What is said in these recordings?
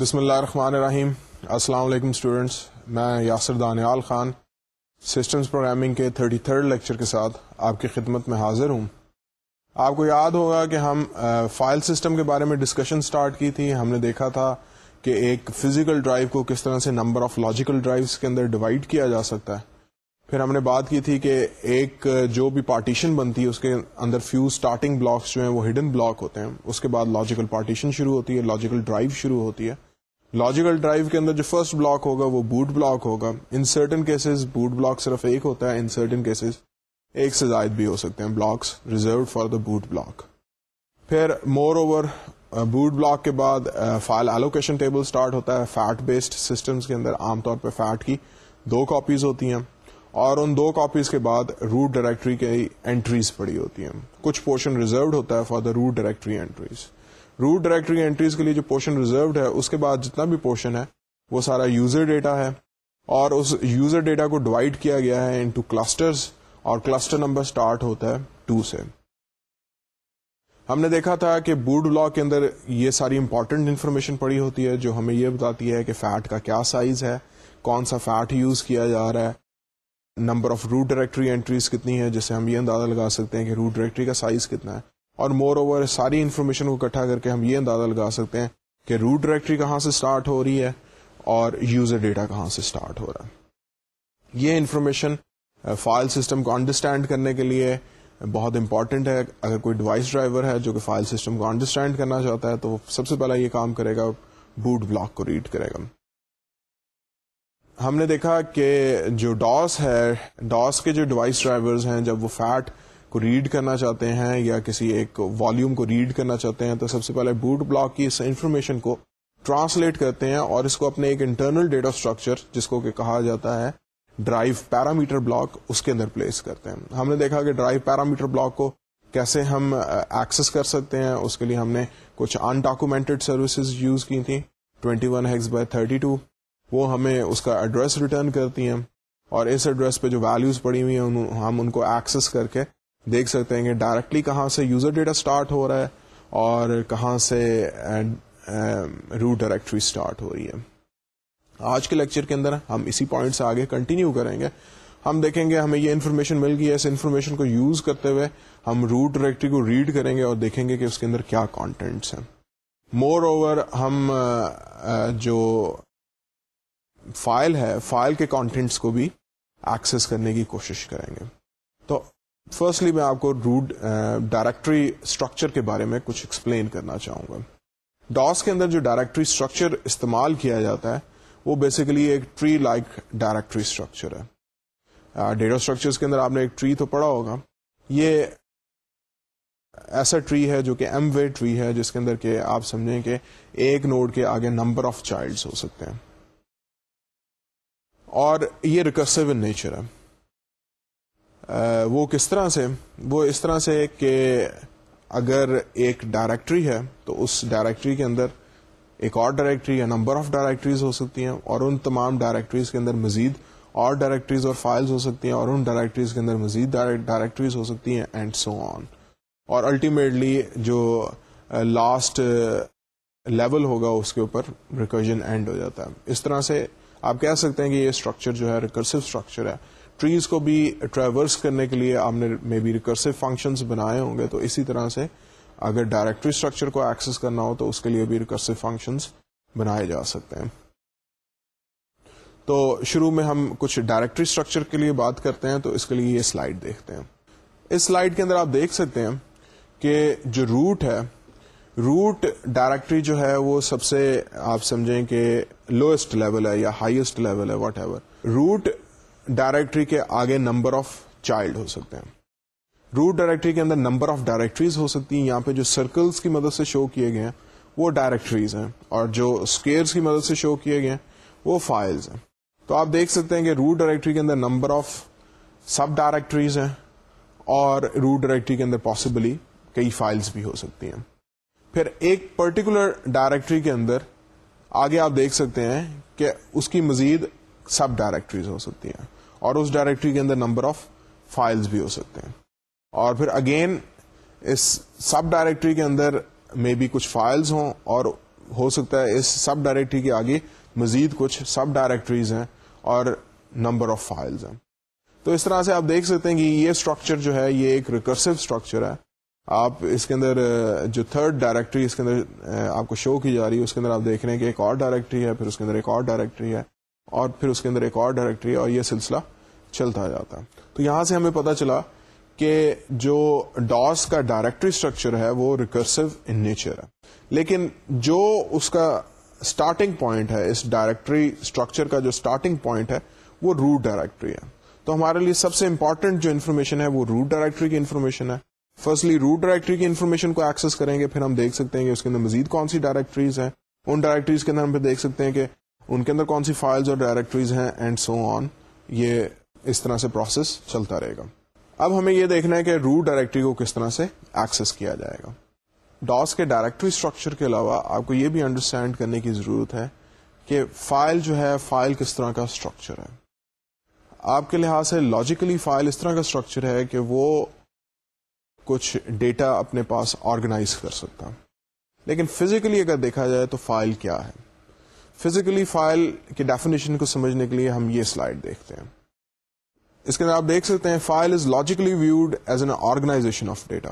بسم اللہ الرحمن الرحیم السلام علیکم اسٹوڈینٹس میں یاسر دانیال خان سسٹمز پروگرامنگ کے تھرٹی تھرڈ لیکچر کے ساتھ آپ کی خدمت میں حاضر ہوں. آپ کو یاد ہوگا کہ ہم فائل سسٹم کے بارے میں ڈسکشن سٹارٹ کی تھی. ہم نے دیکھا تھا کہ ایک فزیکل ڈرائیو کو کس طرح سے نمبر آف لاجیکل ڈرائیوز کے اندر ڈیوائڈ کیا جا سکتا ہے. پھر ہم نے بات کی تھی کہ ایک، جو بھی پارٹیشن بنتی ہے، اس کے اندر فیو اسٹارٹنگ بلاکس جو ہیں، وہ ہڈن بلاک ہوتے ہیں. اس کے بعد لاجیکل پارٹیشن شروع ہوتی ہے لاجیکل ڈرائیو شروع ہوتی ہے. لاجیکل ڈرائیو کے اندر جو فرسٹ بلاک ہوگا وہ بوٹ بلاک ہوگا. In certain cases boot block صرف ایک ہوتا ہے. ان سرٹن کیسز ایک سے زائد بھی ہو سکتے ہیں. Blocks reserve for the boot block پھر مور اوور بوٹ بلاک کے بعد فائل ایلوکیشن ٹیبل اسٹارٹ ہوتا ہے. فیٹ بیسڈ سسٹمز کے اندر عام طور پہ فیٹ کی دو کاپیز ہوتی ہیں. اور ان دو کاپیز کے بعد روٹ ڈائریکٹری کی انٹریز پڑی ہوتی ہیں. کچھ پورشن ریزروڈ ہوتا ہے for the root directory entries root directory entries کے لیے جو پورشن ریزروڈ ہے، اس کے بعد جتنا بھی پورشن ہے، وہ سارا یوزر ڈیٹا ہے۔ اور اس یوزر ڈیٹا کو ڈیوائڈ کیا گیا ہے انٹو کلسٹرز اور کلسٹر نمبر سٹارٹ ہوتا ہے ٹو سے۔ ہم نے دیکھا تھا کہ بوڈ بلاک کے اندر یہ ساری امپورٹنٹ انفارمیشن پڑی ہوتی ہے، جو ہمیں یہ بتاتی ہے کہ فیٹ کا کیا سائز ہے، کون سا فیٹ یوز کیا جا رہا ہے۔ Number of root directory entries کتنی ہے جسے ہم یہ اندازہ لگا سکتے ہیں کہ روٹ ڈائریکٹری کا سائز کتنا ہے۔ اور مور اوور ساری انفارمیشن کو اکٹھا کر کے ہم یہ اندازہ لگا سکتے ہیں کہ روٹ ڈائریکٹری کہاں سے اسٹارٹ ہو رہی ہے اور یوزر ڈیٹا کہاں سے اسٹارٹ ہو رہا ہے۔ یہ انفارمیشن فائل سسٹم کو انڈرسٹینڈ کرنے کے لیے بہت امپورٹنٹ ہے۔ اگر کوئی ڈیوائس ڈرائیور ہے جو کہ فائل سسٹم کو انڈرسٹینڈ کرنا چاہتا ہے تو وہ سب سے پہلا یہ کام کرے گا بوٹ بلاک کو ریڈ کرے گا۔ ہم نے دیکھا کہ جو ڈاس ہے ڈاس کے جو ڈیوائس ڈرائیورز ہیں، جب وہ فیٹ کو ریڈ کرنا چاہتے ہیں یا کسی ایک والیوم کو ریڈ کرنا چاہتے ہیں، تو سب سے پہلے بوٹ بلاک کی اس انفارمیشن کو ٹرانسلیٹ کرتے ہیں اور اس کو اپنے ایک انٹرنل ڈیٹا اسٹرکچر جس کو کہ کہا جاتا ہے ڈرائیو پیرامیٹر بلاک اس کے اندر پلیس کرتے ہیں۔ ہم نے دیکھا کہ ڈرائیو پیرامیٹر بلاک کو کیسے ہم ایکسس کر سکتے ہیں، اس کے لیے ہم نے کچھ انڈاکومینٹڈ سروسز یوز کی تھیں 21 one hex by thirty two وہ ہمیں اس کا ایڈریس ریٹرن کرتی ہیں۔ اور اس ایڈریس پہ جو ویلوز پڑی ہوئی ہیں ہم ان کو ایکسس کر کے دیکھ سکتے ہیں کہ ڈائریکٹلی کہاں سے یوزر ڈیٹا اسٹارٹ ہو رہا ہے اور کہاں سے روٹ ڈائریکٹری اسٹارٹ ہو رہی ہے۔ آج کے لیکچر کے اندر ہم اسی پوائنٹ سے آگے کنٹینیو کریں گے۔ ہم دیکھیں گے ہمیں یہ انفارمیشن مل گئی ہے، اس انفارمیشن کو یوز کرتے ہوئے ہم روٹ ڈائریکٹری کو ریڈ کریں گے اور دیکھیں گے کہ اس کے اندر کیا کانٹینٹس ہیں۔ مور اوور ہم uh, uh, جو فائل ہے فائل کے کانٹینٹس کو بھی ایکسس کرنے کی کوشش کریں گے۔ تو فرسٹلی میں آپ کو روٹ ڈائریکٹری اسٹرکچر کے بارے میں کچھ ایکسپلین کرنا چاہوں گا۔ ڈاس کے اندر جو ڈائریکٹری اسٹرکچر استعمال کیا جاتا ہے، وہ بیسیکلی ایک ٹری لائک ڈائریکٹری اسٹرکچر ہے uh, ڈیٹا اسٹرکچر کے اندر آپ نے ایک ٹری تو پڑھا ہوگا۔ یہ ایسا ٹری ہے جو کہ ایم وے ٹری ہے، جس کے اندر کہ آپ سمجھیں کہ ایک نوڈ کے آگے نمبر آف چائلڈ ہو سکتے ہیں۔ اور یہ ریکرسو ان نیچر ہے۔ وہ کس طرح سے؟ وہ اس طرح سے کہ اگر ایک ڈائریکٹری ہے، تو اس ڈائریکٹری کے اندر ایک اور ڈائریکٹری یا نمبر آف ڈائریکٹریز ہو سکتی ہیں، اور ان تمام ڈائریکٹریز کے اندر مزید اور ڈائریکٹریز اور فائلز ہو سکتی ہیں، اور ان ڈائریکٹریز کے اندر مزید ڈائریکٹریز ہو سکتی ہیں اینڈ سو آن اور الٹیمیٹلی جو لاسٹ لیول ہوگا، اس کے اوپر ریکرجن اینڈ ہو جاتا ہے۔ اس طرح سے آپ کہہ سکتے ہیں کہ یہ اسٹرکچر جو ہے ریکرسو اسٹرکچر ہے۔ ٹریز کو بھی ٹریورس کرنے کے لیے آپ نے مے بی ریکرسو فنکشنز بنائے ہوں گے، تو اسی طرح سے اگر ڈائریکٹری اسٹرکچر کو ایکسس کرنا ہو تو اس کے لیے بھی ریکرسو فنکشنز بنائے جا سکتے ہیں۔ تو شروع میں ہم کچھ ڈائریکٹری اسٹرکچر کے لیے بات کرتے ہیں، تو اس کے لیے یہ سلائڈ دیکھتے ہیں۔ اس سلائڈ کے اندر آپ دیکھ سکتے ہیں کہ جو روٹ ہے روٹ ڈائریکٹری جو ہے وہ سب سے آپ سمجھیں کہ لوئسٹ لیول ہے یا ہائیسٹ لیول ہے واٹ ایور روٹ ڈائریکٹری کے آگے نمبر آف چائلڈ ہو سکتے ہیں۔ روٹ ڈائریکٹری کے اندر نمبر آف ڈائریکٹریز ہو سکتی ہیں۔ یہاں پہ جو سرکلس کی مدد سے شو کیے گئے ہیں، وہ ڈائریکٹریز ہیں۔ اور جو اسکیئرس کی مدد سے شو کیے گئے ہیں، وہ فائلز ہیں۔ تو آپ دیکھ سکتے ہیں کہ روٹ ڈائریکٹری کے اندر نمبر آف سب ڈائریکٹریز ہیں اور روٹ ڈائریکٹری کے اندر پاسبلی کئی فائلز بھی ہو سکتی ہیں۔ پھر ایک پرٹیکولر ڈائریکٹری کے اندر آگے آپ دیکھ سکتے ہیں کہ اس کی مزید سب ڈائریکٹریز ہو سکتی ہیں۔ اور اس ڈائریکٹری کے اندر نمبر آف فائلز بھی ہو سکتے ہیں۔ اور پھر اگین، اس سب ڈائریکٹری کے اندر میں بھی کچھ فائلز ہوں اور ہو سکتا ہے اس سب ڈائریکٹری کے آگے مزید کچھ سب ڈائریکٹریز ہیں اور نمبر آف فائلز ہیں۔ تو اس طرح سے آپ دیکھ سکتے ہیں کہ یہ اسٹرکچر جو ہے، یہ ایک ریکرسو اسٹرکچر ہے۔ آپ اس کے اندر، جو تھرڈ ڈائریکٹری اس کے اندر آپ کو شو کی جا رہی ہے۔ اس کے اندر آپ دیکھ رہے ہیں کہ ایک اور ڈائریکٹری ہے، پھر اس کے اندر ایک اور ڈائریکٹری ہے۔ اور پھر اس کے اندر ایک اور ڈائریکٹری اور یہ سلسلہ چلتا جاتا ہے۔ تو یہاں سے ہمیں پتا چلا کہ جو ڈاس کا ڈائریکٹری اسٹرکچر ہے وہ ریکرسو ان نیچر ہے۔ لیکن جو اس کا اسٹارٹنگ پوائنٹ ہے، اس ڈائریکٹری اسٹرکچر کا جو اسٹارٹنگ پوائنٹ ہے، وہ روٹ ڈائریکٹری ہے۔ تو ہمارے لیے سب سے امپورٹنٹ جو انفارمیشن ہے، وہ روٹ ڈائریکٹری کی انفارمیشن ہے۔ فرسٹلی روٹ ڈائریکٹری کی انفارمیشن کو ایکسس کریں گے، پھر ہم دیکھ سکتے ہیں کہ اس کے اندر مزید کون سی ڈائریکٹریز ہیں۔ ان ڈائریکٹریز کے اندر ہم پھر دیکھ سکتے ہیں کہ ان کے اندر کون سی فائلز اور ڈائریکٹریز ہیں اینڈ سو آن یہ اس طرح سے پروسیس چلتا رہے گا۔ اب ہمیں یہ دیکھنا ہے کہ روٹ ڈائریکٹری کو کس طرح سے ایکسس کیا جائے گا۔ ڈاس کے ڈائریکٹری اسٹرکچر کے علاوہ آپ کو یہ بھی انڈرسٹینڈ کرنے کی ضرورت ہے کہ فائل جو ہے فائل کس طرح کا اسٹرکچر ہے۔ آپ کے لحاظ سے لاجیکلی فائل اس طرح کا اسٹرکچر ہے کہ وہ کچھ ڈیٹا اپنے پاس آرگنائز کر سکتا۔ لیکن فزیکلی اگر دیکھا جائے تو فائل کیا ہے؟ فزیکلی فائل کی ڈیفینیشن کو سمجھنے کے لیے ہم یہ سلائڈ دیکھتے ہیں۔ اس کے اندر آپ دیکھ سکتے ہیں file is logically viewed as an organisation of data.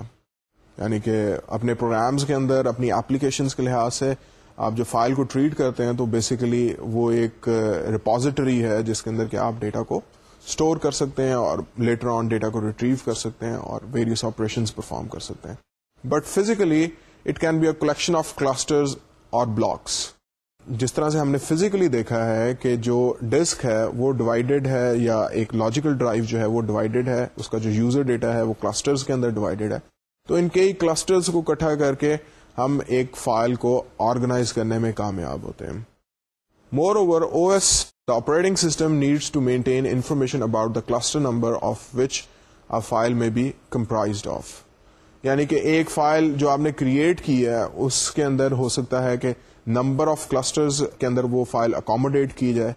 یعنی کہ اپنے پروگرامز کے اندر، اپنی اپلیکیشنس کے لحاظ سے آپ جو فائل کو ٹریٹ کرتے ہیں تو بیسیکلی وہ ایک ریپوزیٹری ہے جس کے اندر کہ آپ ڈیٹا کو اسٹور کر سکتے ہیں اور لیٹر آن ڈیٹا کو ریٹریو کر سکتے ہیں اور ویریس آپریشن پرفارم کر سکتے ہیں۔ But physically it can be a collection of clusters اور بلاکس جس طرح سے ہم نے فزیکلی دیکھا ہے کہ جو ڈسک ہے وہ ڈیوائڈیڈ ہے یا ایک لاجیکل ڈرائیو جو ہے وہ ڈیوائڈیڈ ہے، اس کا جو یوزر ڈیٹا ہے وہ کلسٹرز کے اندر ڈیوائڈیڈ ہے۔ تو ان کئی کلسٹرز کو کٹھا کر کے ہم ایک فائل کو آرگنائز کرنے میں کامیاب ہوتے ہیں۔ Moreover O S the operating system needs to maintain information about the cluster number of which file may be comprised of یعنی کہ ایک فائل جو آپ نے کریٹ کی ہے، اس کے اندر ہو سکتا ہے کہ نمبر آف کلسٹرز کے اندر وہ فائل اکوموڈیٹ کی جائے۔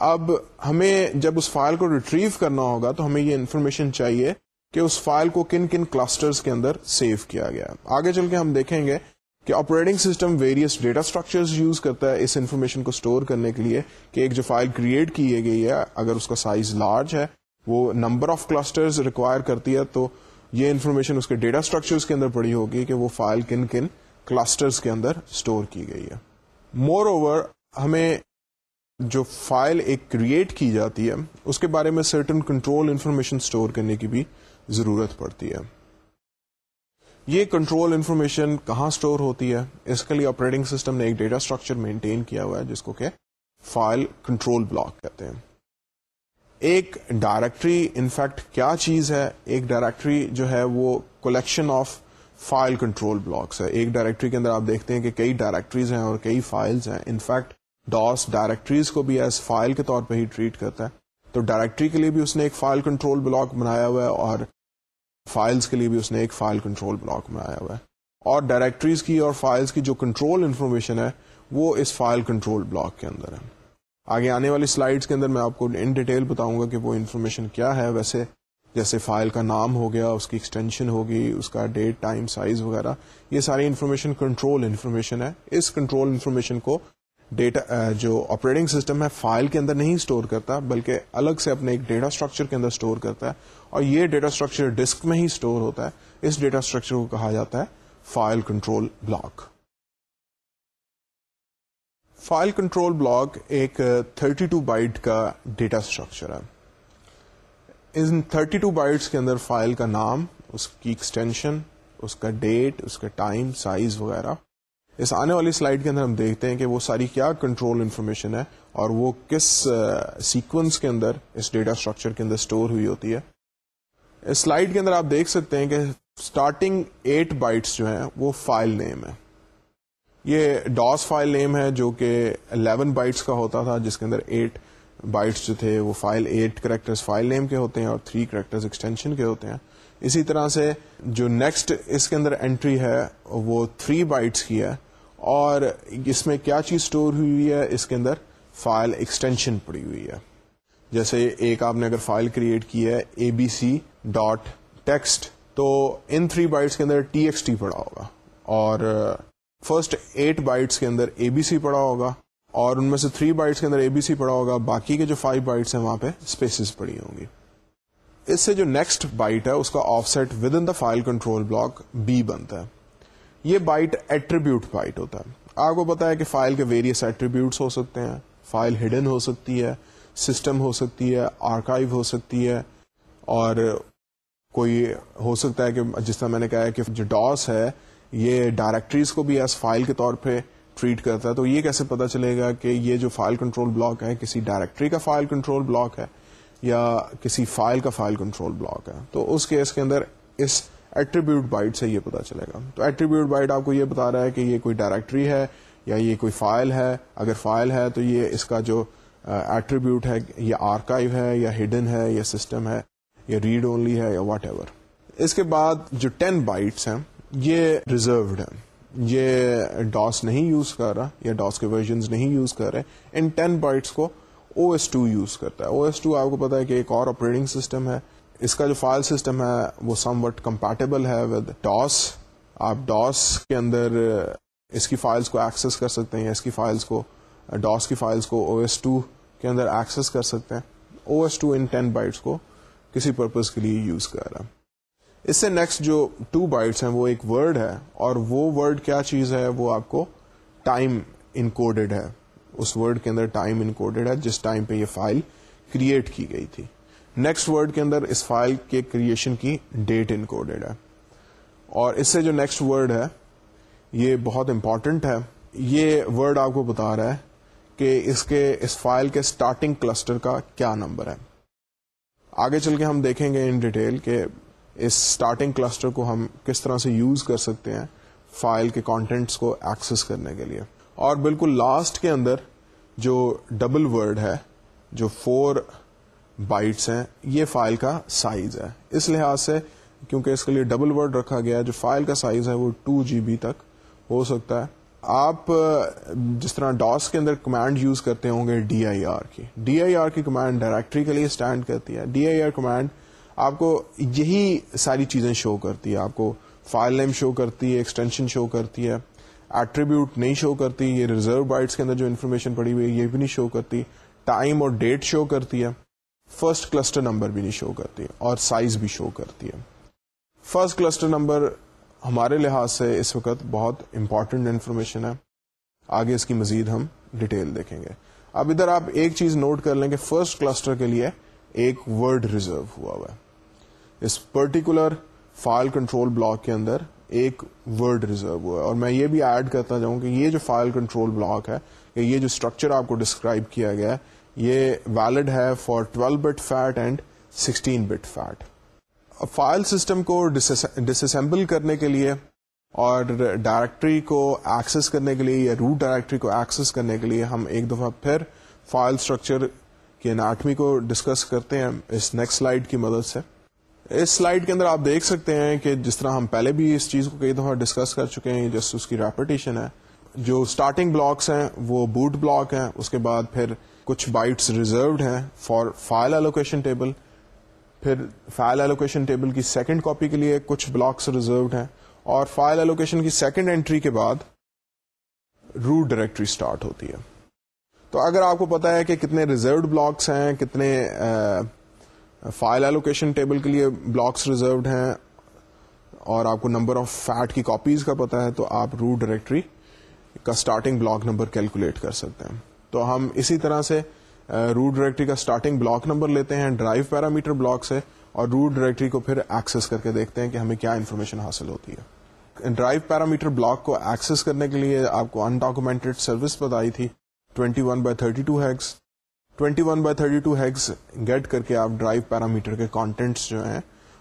اب ہمیں جب اس فائل کو ریٹریو کرنا ہوگا تو ہمیں یہ انفارمیشن چاہیے کہ اس فائل کو کن کن کلسٹرز کے اندر سیو کیا گیا۔ آگے چل کے ہم دیکھیں گے کہ operating system various data structure use کرتا ہے اس انفارمیشن کو اسٹور کرنے کے لیے کہ ایک جو فائل کریٹ کی گئی ہے، اگر اس کا سائز لارج ہے، وہ نمبر آف کلسٹر ریکوائر کرتی ہے تو یہ انفارمیشن اس کے ڈیٹا اسٹرکچر کے اندر پڑی ہوگی کہ وہ فائل کن کن کلسٹرز کے اندر اسٹور کی گئی ہے۔ مور اوور ہمیں جو فائل ایک کریٹ کی جاتی ہے، اس کے بارے میں سرٹن کنٹرول انفارمیشن اسٹور کرنے کی بھی ضرورت پڑتی ہے۔ یہ کنٹرول انفارمیشن کہاں اسٹور ہوتی ہے؟ اس کے لیے آپریٹنگ سسٹم نے ایک ڈیٹا اسٹرکچر مینٹین کیا ہوا ہے، جس کو کہ فائل کنٹرول بلاک کہتے ہیں۔ ایک ڈائریکٹری انفیکٹ کیا چیز ہے؟ ایک ڈائریکٹری جو ہے وہ collection of file control blocks ہے۔ ایک ڈائریکٹری کے اندر آپ دیکھتے ہیں کہ کئی ڈائریکٹریز ہیں اور کئی فائلز ہیں۔ انفیکٹ ڈاس ڈائریکٹریز کو بھی ایز فائل کے طور پہ ہی ٹریٹ کرتا ہے۔ تو ڈائریکٹری کے لیے بھی اس نے ایک فائل کنٹرول بلاک بنایا ہوا ہے اور فائلز کے لیے بھی اس نے ایک فائل کنٹرول بلاک بنایا ہوا ہے۔ اور ڈائریکٹریز کی اور فائلز کی جو کنٹرول انفارمیشن ہے، وہ اس فائل کنٹرول بلاک کے اندر ہے۔ آگے آنے والی سلائڈز کے اندر میں آپ کو ان ڈیٹیل بتاؤں گا کہ وہ انفارمیشن کیا ہے۔ ویسے جیسے فائل کا نام ہو گیا، اس کی ایکسٹینشن ہوگی، اس کا ڈیٹ ٹائم سائز وغیرہ، یہ ساری انفارمیشن کنٹرول انفارمیشن ہے۔ اس کنٹرول انفارمیشن کو ڈیٹا جو آپریٹنگ سسٹم ہے فائل کے اندر نہیں اسٹور کرتا، بلکہ الگ سے اپنے ایک ڈیٹا اسٹرکچر کے اندر اسٹور کرتا ہے۔ اور یہ ڈیٹا اسٹرکچر ڈسک میں ہی اسٹور ہوتا ہے۔ اس ڈیٹا اسٹرکچر کو کہا جاتا ہے file control block file control block ایک 32 ٹو بائٹ کا ڈیٹا اسٹرکچر ہے۔ ان 32 ٹو بائٹس کے اندر فائل کا نام، اس کی ایکسٹینشن اس کا ڈیٹ اس کا ٹائم سائز وغیرہ۔ اس آنے والی سلائڈ کے اندر ہم دیکھتے ہیں کہ وہ ساری کیا کنٹرول انفارمیشن ہے اور وہ کس سیکوینس کے اندر اس ڈیٹا اسٹرکچر کے اندر اسٹور ہوئی ہوتی ہے۔ اس سلائڈ کے اندر آپ دیکھ سکتے ہیں کہ اسٹارٹنگ ایٹ بائٹس جو ہیں، وہ فائل نیم ہے یہ ڈاس فائل نیم ہے جو کہ 11 بائٹس کا ہوتا تھا، جس کے اندر ایٹ بائٹس جو تھے وہ file eight character file name کے ہوتے ہیں اور تھری کریکٹر ایکسٹینشن کے ہوتے ہیں۔ اسی طرح سے جو نیکسٹ اس کے اندر انٹری ہے، وہ تھری بائٹس کی ہے اور اس میں کیا چیز اسٹور ہوئی ہے؟ اس کے اندر فائل ایکسٹینشن پڑی ہوئی ہے۔ جیسے ایک آپ نے اگر فائل کریٹ کی ہے A B C dot text تو ان تھری بائٹس کے اندر ٹی ایکس ٹی پڑا ہوگا اور فرسٹ ایٹ بائٹس کے اندر اے بی سی پڑا ہوگا۔ اور ان میں سے تھری بائٹس کے اندر اے بی سی پڑا ہوگا، باقی کے جو فائیو بائٹس ہیں وہاں پہ اسپیسیز پڑی ہوں گی۔ اس سے جو نیکسٹ بائٹ ہے، اس کا offset within the file control block be بنتا ہے۔ یہ بائٹ ایٹریبیوٹ بائٹ ہوتا ہے۔ آپ کو پتا ہے کہ فائل کے ویریس ایٹریبیوٹس ہو سکتے ہیں۔ فائل ہڈن ہو سکتی ہے سسٹم ہو سکتی ہے آرکائیو ہو سکتی ہے۔ اور کوئی ہو سکتا ہے کہ جس طرح میں نے کہا ہے کہ جو ڈاس ہے، یہ ڈائریکٹریز کو بھی ایز فائل کے طور پہ ٹریٹ کرتا ہے، تو یہ کیسے پتا چلے گا کہ یہ جو فائل کنٹرول بلاک ہے، کسی ڈائریکٹری کا فائل کنٹرول بلاک ہے یا کسی فائل کا فائل کنٹرول بلاک ہے؟ تو اس کیس کے اندر اس ایٹریبیوٹ بائٹ سے یہ پتا چلے گا۔ تو ایٹریبیوٹ بائٹ آپ کو یہ بتا رہا ہے کہ یہ کوئی ڈائریکٹری ہے یا یہ کوئی فائل ہے۔ اگر فائل ہے تو یہ اس کا جو ایٹریبیوٹ ہے، یہ آرکائیو ہے یا ہڈن ہے یا سسٹم ہے یا ریڈ اونلی ہے یا واٹ ایور اس کے بعد جو ٹین بائٹس ہیں، یہ ریزروڈ ہے یہ ڈاس نہیں یوز کر رہا، یا ڈاس کے ورژنز نہیں یوز کر رہے، ان ٹین بائٹس کو او ایس ٹو یوز کرتا ہے۔ او ایس ٹو آپ کو پتا ہے کہ ایک اور آپریٹنگ سسٹم ہے۔ اس کا جو فائل سسٹم ہے، وہ سم وٹ کمپیٹیبل ہے ود ڈاس۔ آپ ڈاس کے اندر اس کی فائلس کو ایکسس کر سکتے ہیں، یا اس کی فائلس کو، ڈاس کی فائلس کو او ایس ٹو کے اندر ایکسس کر سکتے ہیں۔ او ایس ٹو ان ٹین بائٹس کو کسی پرپز کے لیے یوز کر رہا۔ ہے اس سے نیکسٹ جو ٹو بائٹس ہیں، وہ ایک ورڈ ہے اور وہ ورڈ کیا چیز ہے؟ وہ آپ کو ٹائم انکوڈیڈ ہے۔ اس ورڈ کے اندر ٹائم انکوڈیڈ ہے، جس ٹائم پہ یہ فائل کریٹ کی گئی تھی۔ نیکسٹ ورڈ کے اندر اس فائل کے کریشن کی ڈیٹ انکوڈیڈ ہے۔ اور اس سے جو نیکسٹ ورڈ ہے، یہ بہت امپورٹنٹ ہے۔ یہ ورڈ آپ کو بتا رہا ہے کہ اس کے، اس فائل کے اسٹارٹنگ کلسٹر کا کیا نمبر ہے۔ آگے چل کے ہم دیکھیں گے ان ڈیٹیل کہ اس اسٹارٹنگ کلسٹر کو ہم کس طرح سے یوز کر سکتے ہیں فائل کے کانٹینٹس کو ایکسس کرنے کے لیے۔ اور بالکل لاسٹ کے اندر جو ڈبل ورڈ ہے، جو فور بائٹس ہیں، یہ فائل کا سائز ہے۔ اس لحاظ سے، کیونکہ اس کے لیے ڈبل ورڈ رکھا گیا جو فائل کا سائز ہے، وہ ٹو جی بی تک ہو سکتا ہے۔ آپ جس طرح ڈاس کے اندر کمانڈ یوز کرتے ہوں گے ڈی آئی آر کی۔ ڈی آئی آر کی کمانڈ ڈائریکٹری کے لیے اسٹینڈ کرتی ہے۔ ڈی آئی آر کمانڈ آپ کو یہی ساری چیزیں شو کرتی ہے آپ کو فائل نیم شو کرتی ہے ایکسٹینشن شو کرتی ہے. ایٹریبیوٹ نہیں شو کرتی. یہ ریزرو بائٹس کے اندر جو انفارمیشن پڑی ہوئی ہے، یہ بھی نہیں شو کرتی. ٹائم اور ڈیٹ شو کرتی ہے. فرسٹ کلسٹر نمبر بھی نہیں شو کرتی. اور سائز بھی شو کرتی ہے. فرسٹ کلسٹر نمبر ہمارے لحاظ سے اس وقت بہت امپورٹنٹ انفارمیشن ہے. آگے اس کی مزید ہم ڈیٹیل دیکھیں گے. اب ادھر آپ ایک چیز نوٹ کر لیں کہ فرسٹ کلسٹر کے لیے ایک ورڈ ریزرو ہوا ہوا ہے۔ اس پرٹیکولر فائل کنٹرول بلاک کے اندر ایک ورڈ ریزرو ہوا ہے۔ اور میں یہ بھی ایڈ کرتا جاؤں کہ یہ جو فائل کنٹرول بلاک ہے کہ یہ جو اسٹرکچر آپ کو ڈسکرائب کیا گیا ہے، یہ ویلڈ ہے for 12 bit FAT and 16 bit FAT. File system کو ڈس اسمبل کرنے کے لیے اور ڈائریکٹری کو ایکسس کرنے کے لیے یا روٹ ڈائریکٹری کو ایکسس کرنے کے لیے ہم ایک دفعہ پھر فائل اسٹرکچر کی اناٹمی کو ڈسکس کرتے ہیں اس نیکسٹ سلائڈ کی مدد سے۔ اس سلائڈ کے اندر آپ دیکھ سکتے ہیں کہ جس طرح ہم پہلے بھی اس چیز کو کئی دفعہ ڈسکس کر چکے ہیں، جس اس کی ریپٹیشن ہے۔ جو اسٹارٹنگ بلاکس ہیں، وہ بوٹ بلاک ہیں۔ اس کے بعد پھر کچھ بائٹس ریزروڈ ہیں فار فائل ایلوکیشن ٹیبل پھر فائل ایلوکیشن ٹیبل کی سیکنڈ کاپی کے لیے کچھ بلاکس ریزروڈ ہیں۔ اور فائل ایلوکیشن کی سیکنڈ انٹری کے بعد روٹ ڈائریکٹری اسٹارٹ ہوتی ہے۔ تو اگر آپ کو پتا ہے کہ کتنے ریزروڈ بلاکس ہیں، کتنے فائل ایلوکیشن ٹیبل کے لیے بلاکس ریزروڈ ہیں، اور آپ کو نمبر آف فیٹ کی کاپیز کا پتا ہے، تو آپ روٹ ڈائریکٹری کا اسٹارٹنگ بلاک نمبر کیلکولیٹ کر سکتے ہیں۔ تو ہم اسی طرح سے روٹ ڈائریکٹری کا اسٹارٹنگ بلاک نمبر لیتے ہیں ڈرائیو پیرامیٹر بلاک سے اور روٹ ڈائریکٹری کو پھر ایکسس کر کے دیکھتے ہیں کہ ہمیں کیا انفارمیشن حاصل ہوتی ہے۔ ڈرائیو پیرامیٹر بلاک کو ایکسس کرنے کے لیے آپ کو انڈاکومینٹڈ سروس بتائی تھی۔ 21 one by thirty two hex twenty one by thirty two hex get کر کے آپ ڈرائیو پیرامیٹر کے کانٹینٹس جو ہیں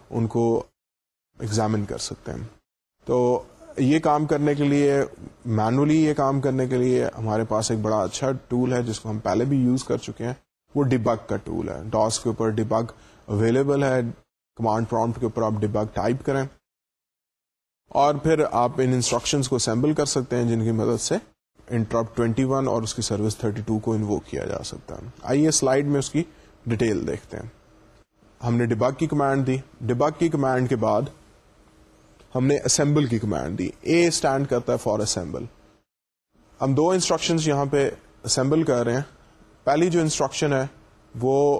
ان کو ایگزامن کر سکتے ہیں تو یہ کام کرنے کے لیے مینولی یہ کام کرنے کے لیے ہمارے پاس ایک بڑا اچھا ٹول ہے جس کو ہم پہلے بھی یوز کر چکے ہیں وہ ڈبگ کا ٹول ہے ڈاس کے اوپر ڈبگ اویلیبل ہے کمانڈ پرومپٹ کے اوپر آپ ڈبگ ٹائپ کریں اور پھر آپ ان انسٹرکشنز کو اسمبل کر سکتے ہیں جن کی مدد سے انٹرپ 21 اور اس کی سروس 32 کو انوو کیا جا سکتا ہے۔ آئیے سلائڈ میں اس کی ڈیٹیل دیکھتے ہیں۔ ہم نے ڈباگ کی کمانڈ دی۔ ڈباگ کی کمانڈ کے بعد ہم نے اسمبل کی کمانڈ دی۔ اے اسٹینڈ کرتا ہے فار اسمبل۔ ہم دو انسٹرکشن یہاں پہ اسمبل کر رہے ہیں۔ پہلی جو انسٹرکشن ہے وہ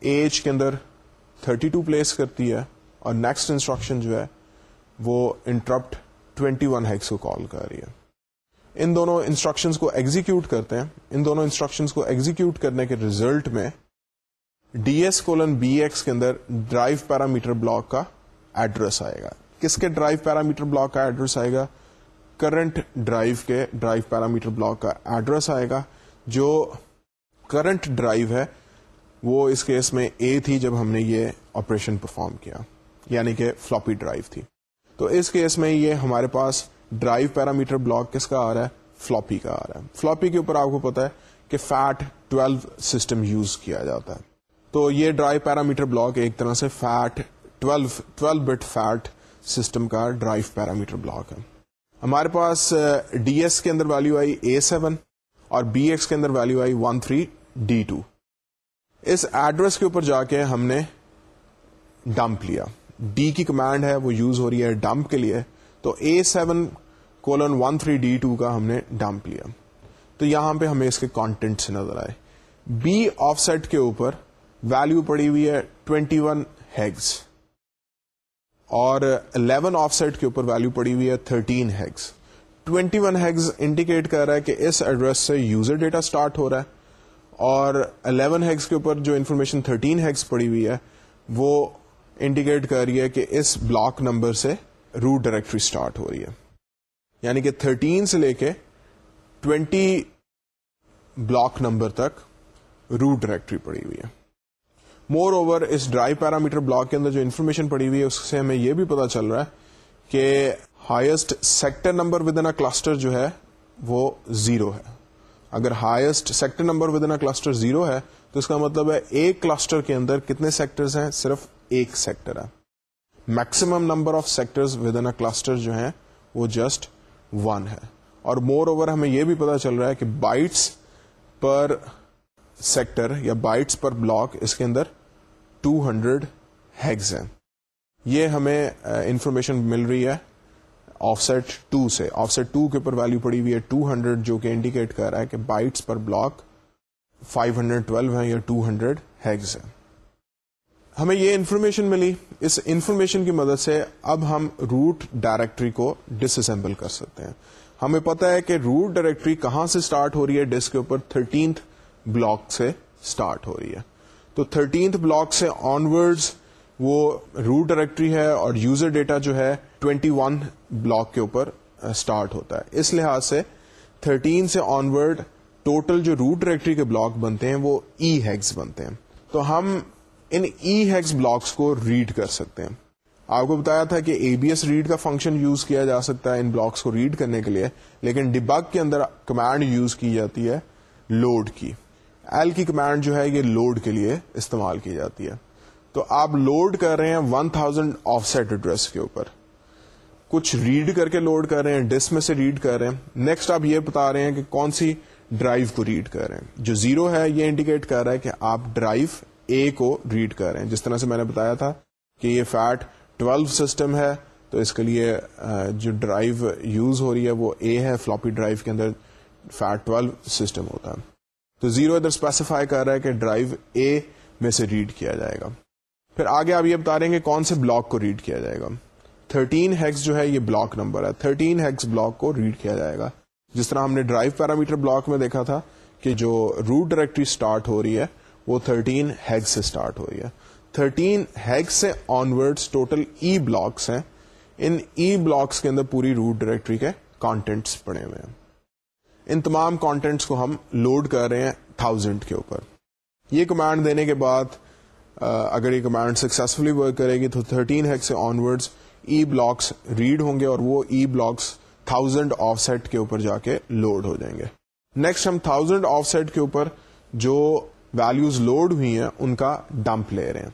ایج کے اندر 32 پلیس کرتی ہے اور نیکسٹ انسٹرکشن جو ہے وہ انٹرپٹ 21 ون ہیکس کو کال کر رہی ہے۔ ان دونوں انسٹرکشنز کو ایگزیکیوٹ کرتے ہیں۔ ان دونوں انسٹرکشنز کو ایگزیکیوٹ کرنے کے ریزلٹ میں D S colon B X کے اندر ڈرائیو پیرامیٹر بلاک کا ایڈریس آئے گا۔ کس کے ڈرائیو پیرامیٹر بلاک کا ایڈریس آئے گا؟ کرنٹ ڈرائیو کے ڈرائیو پیرامیٹر بلاک کا ایڈریس آئے گا۔ جو کرنٹ ڈرائیو ہے، وہ اس کیس میں اے تھی جب ہم نے یہ آپریشن پرفارم کیا۔ یعنی کہ فلوپی ڈرائیو تھی۔ تو اس کیس میں یہ ہمارے پاس ڈرائیو پیرامیٹر بلاک کس کا آ رہا ہے؟ فلوپی کا آ رہا ہے۔ فلوپی کے اوپر آپ کو پتا ہے کہ فیٹ 12 سسٹم یوز کیا جاتا ہے۔ تو یہ ڈرائیو پیرامیٹر بلاک ایک طرح سے فیٹ 12 12 بٹ فیٹ سسٹم کا ڈرائیو پیرامیٹر بلاک ہے۔ ہمارے پاس ڈی ایس کے اندر ویلو آئی اے سیون اور بی ایکس کے اندر ویلو آئی ون تھری ڈی ٹو۔ اس ایڈریس کے اوپر جا کے ہم نے ڈمپ لیا۔ ڈی کی کمانڈ ہے، وہ یوز ہو رہی ہے ڈمپ کے لیے۔ تو A seven colon one three D two کا ہم نے ڈمپ لیا۔ تو یہاں پہ ہمیں اس کے کانٹینٹ سے نظر آئے۔ بی آف سیٹ کے اوپر ویلو پڑی ہوئی ہے ٹوینٹی ون ہیگز اور الیون آف سیٹ کے اوپر ویلو پڑی ہوئی ہے thirteen hex twenty one hex indicate کر رہا ہے کہ اس ایڈریس سے یوزر ڈیٹا اسٹارٹ ہو رہا ہے۔ اور 11 ہیگس کے اوپر جو انفارمیشن 13 ہیگس پڑی ہوئی ہے، وہ انڈیکیٹ کر رہی ہے کہ اس بلاک نمبر سے روٹ ڈائریکٹری اسٹارٹ ہو رہی ہے۔ یعنی کہ 13 سے لے کے 20 بلاک نمبر تک روٹ ڈائریکٹری پڑی ہوئی ہے۔ مور اوور اس ڈرائیو پیرامیٹر بلاک کے اندر جو انفارمیشن پڑی ہوئی ہے، اس سے ہمیں یہ بھی پتا چل رہا ہے کہ highest sector number within cluster جو ہے، وہ زیرو ہے۔ اگر highest sector number within cluster zero ہے، تو اس کا مطلب ہے ایک کلسٹر کے اندر کتنے سیکٹر ہیں؟ صرف ایک سیکٹر ہے۔ Maximum number of sector within cluster جو ہیں، وہ جسٹ ون ہے. اور مور اوور ہمیں یہ بھی پتا چل رہا ہے کہ بائٹس پر سیکٹر یا بائٹس پر بلاک اس کے اندر 200 ہنڈریڈ ہیگز ہیں. یہ ہمیں uh, انفارمیشن مل رہی ہے آف سیٹ ٹو سے. آف سیٹ ٹو کے اوپر ویلو پڑی ہوئی ہے ٹو ہنڈریڈ جو کہ انڈیکیٹ کر رہا ہے کہ bytes per block five hundred twelve ہے یا ٹو ہنڈریڈ ہیگز ہے ہمیں یہ انفارمیشن ملی. اس انفارمیشن کی مدد سے اب ہم روٹ ڈائریکٹری کو ڈس اسمبل کر سکتے ہیں۔ ہمیں پتا ہے کہ روٹ ڈائریکٹری کہاں سے اسٹارٹ ہو رہی ہے؟ ڈسک کے اوپر تھرٹینتھ بلاک سے اسٹارٹ ہو رہی ہے۔ تو تھرٹینتھ بلاک سے آنورڈز وہ روٹ ڈائریکٹری ہے اور یوزر ڈیٹا جو ہے 21 ون بلاک کے اوپر uh, اسٹارٹ ہوتا ہے۔ اس لحاظ سے 13 سے آنورڈ ٹوٹل جو روٹ ڈائریکٹری کے بلاک بنتے ہیں وہ ای ہیگز بنتے ہیں۔ تو ہم ان ای ہیگز بلاکس کو ریڈ کر سکتے ہیں۔ آپ کو بتایا تھا کہ اے بی ایس ریڈ کا فنکشن یوز کیا جا سکتا ہے ان بلاکس کو ریڈ کرنے کے لیے، لیکن ڈبگ کے اندر کمانڈ یوز کی جاتی ہے لوڈ کی۔ ایل کی کمانڈ جو ہے یہ لوڈ کے لیے استعمال کی جاتی ہے۔ تو آپ لوڈ کر رہے ہیں one thousand offset address کے اوپر۔ کچھ ریڈ کر کے لوڈ کر رہے ہیں ڈسک میں سے ریڈ کر رہے ہیں۔ نیکسٹ آپ یہ بتا رہے ہیں کہ کون سی ڈرائیو کو ریڈ کر رہے ہیں۔ جو زیرو ہے، یہ انڈیکیٹ کر رہا ہے کہ آپ ڈرائیو اے کو ریڈ کر رہے ہیں۔ جس طرح سے میں نے بتایا تھا کہ یہ فیٹ 12 سسٹم ہے، تو اس کے لیے جو ڈرائیو یوز ہو رہی ہے وہ اے ہے فلوپی ڈرائیو کے اندر فیٹ 12 سسٹم ہوتا ہے۔ تو زیرو ادھر اسپیسیفائی کر رہا ہے کہ ڈرائیو اے میں سے ریڈ کیا جائے گا۔ پھر آگے آپ یہ بتا رہے ہیں کہ کون سے بلاک کو ریڈ کیا جائے گا۔ تھرٹین ہیکس جو ہے یہ بلاک نمبر ہے۔ تھرٹین ہیکس بلاک کو ریڈ کیا جائے گا۔ جس طرح ہم نے ڈرائیو پیرامیٹر بلاک میں دیکھا تھا کہ جو روٹ ڈائریکٹری اسٹارٹ ہو رہی ہے وہ تھرٹین ہیگس سے اسٹارٹ ہو رہی ہے۔ تھرٹین ہیگس سے آنورڈ ٹوٹل ای بلاکس ہیں۔ ان e ای بلاکس کے اندر پوری روٹ ڈائریکٹری کے کانٹینٹس پڑے ہوئے ہیں۔ ان تمام کانٹینٹس کو ہم لوڈ کر رہے ہیں تھاؤزینڈ کے اوپر۔ یہ کمانڈ دینے کے بعد اگر یہ کمانڈ سکسیسفلی ورک کرے گی تو تھرٹین ہیک سے آنورڈ ای بلاکس ریڈ ہوں گے اور وہ ای بلاکس تھاؤزینڈ آف سیٹ کے اوپر جا کے لوڈ ہو جائیں گے۔ نیکسٹ ہم تھاؤزینڈ آف سیٹ کے اوپر جو ویلوز لوڈ ہوئی ہیں، ان کا ڈمپ لے رہے ہیں۔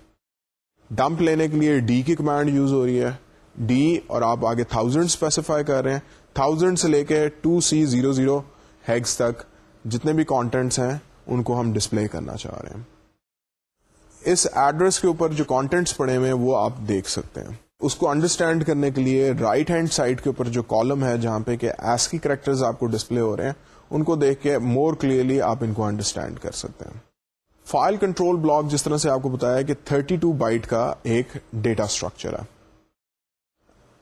ڈمپ لینے کے لیے ڈی کی کمانڈ یوز ہو رہی ہے۔ ڈی اور آپ آگے تھاؤزینڈ اسپیسیفائی کر رہے ہیں۔ تھاؤزینڈ سے لے کے two C zero zero hex تک جتنے بھی کانٹینٹس ہیں، ان کو ہم ڈسپلے کرنا چاہ رہے ہیں۔ اس ایڈریس کے اوپر جو کانٹینٹس پڑے ہوئے ہیں، وہ آپ دیکھ سکتے ہیں۔ اس کو انڈرسٹینڈ کرنے کے لیے رائٹ ہینڈ سائڈ کے اوپر جو کالم ہے، جہاں پہ کہ ایس کی کریکٹر آپ کو ڈسپلے ہو رہے ہیں، ان کو دیکھ کے مور کلیئرلی آپ ان کو انڈرسٹینڈ کر سکتے ہیں۔ فائل کنٹرول بلاک جس طرح سے آپ کو بتایا کہ 32 ٹو بائٹ کا ایک ڈیٹا اسٹرکچر ہے۔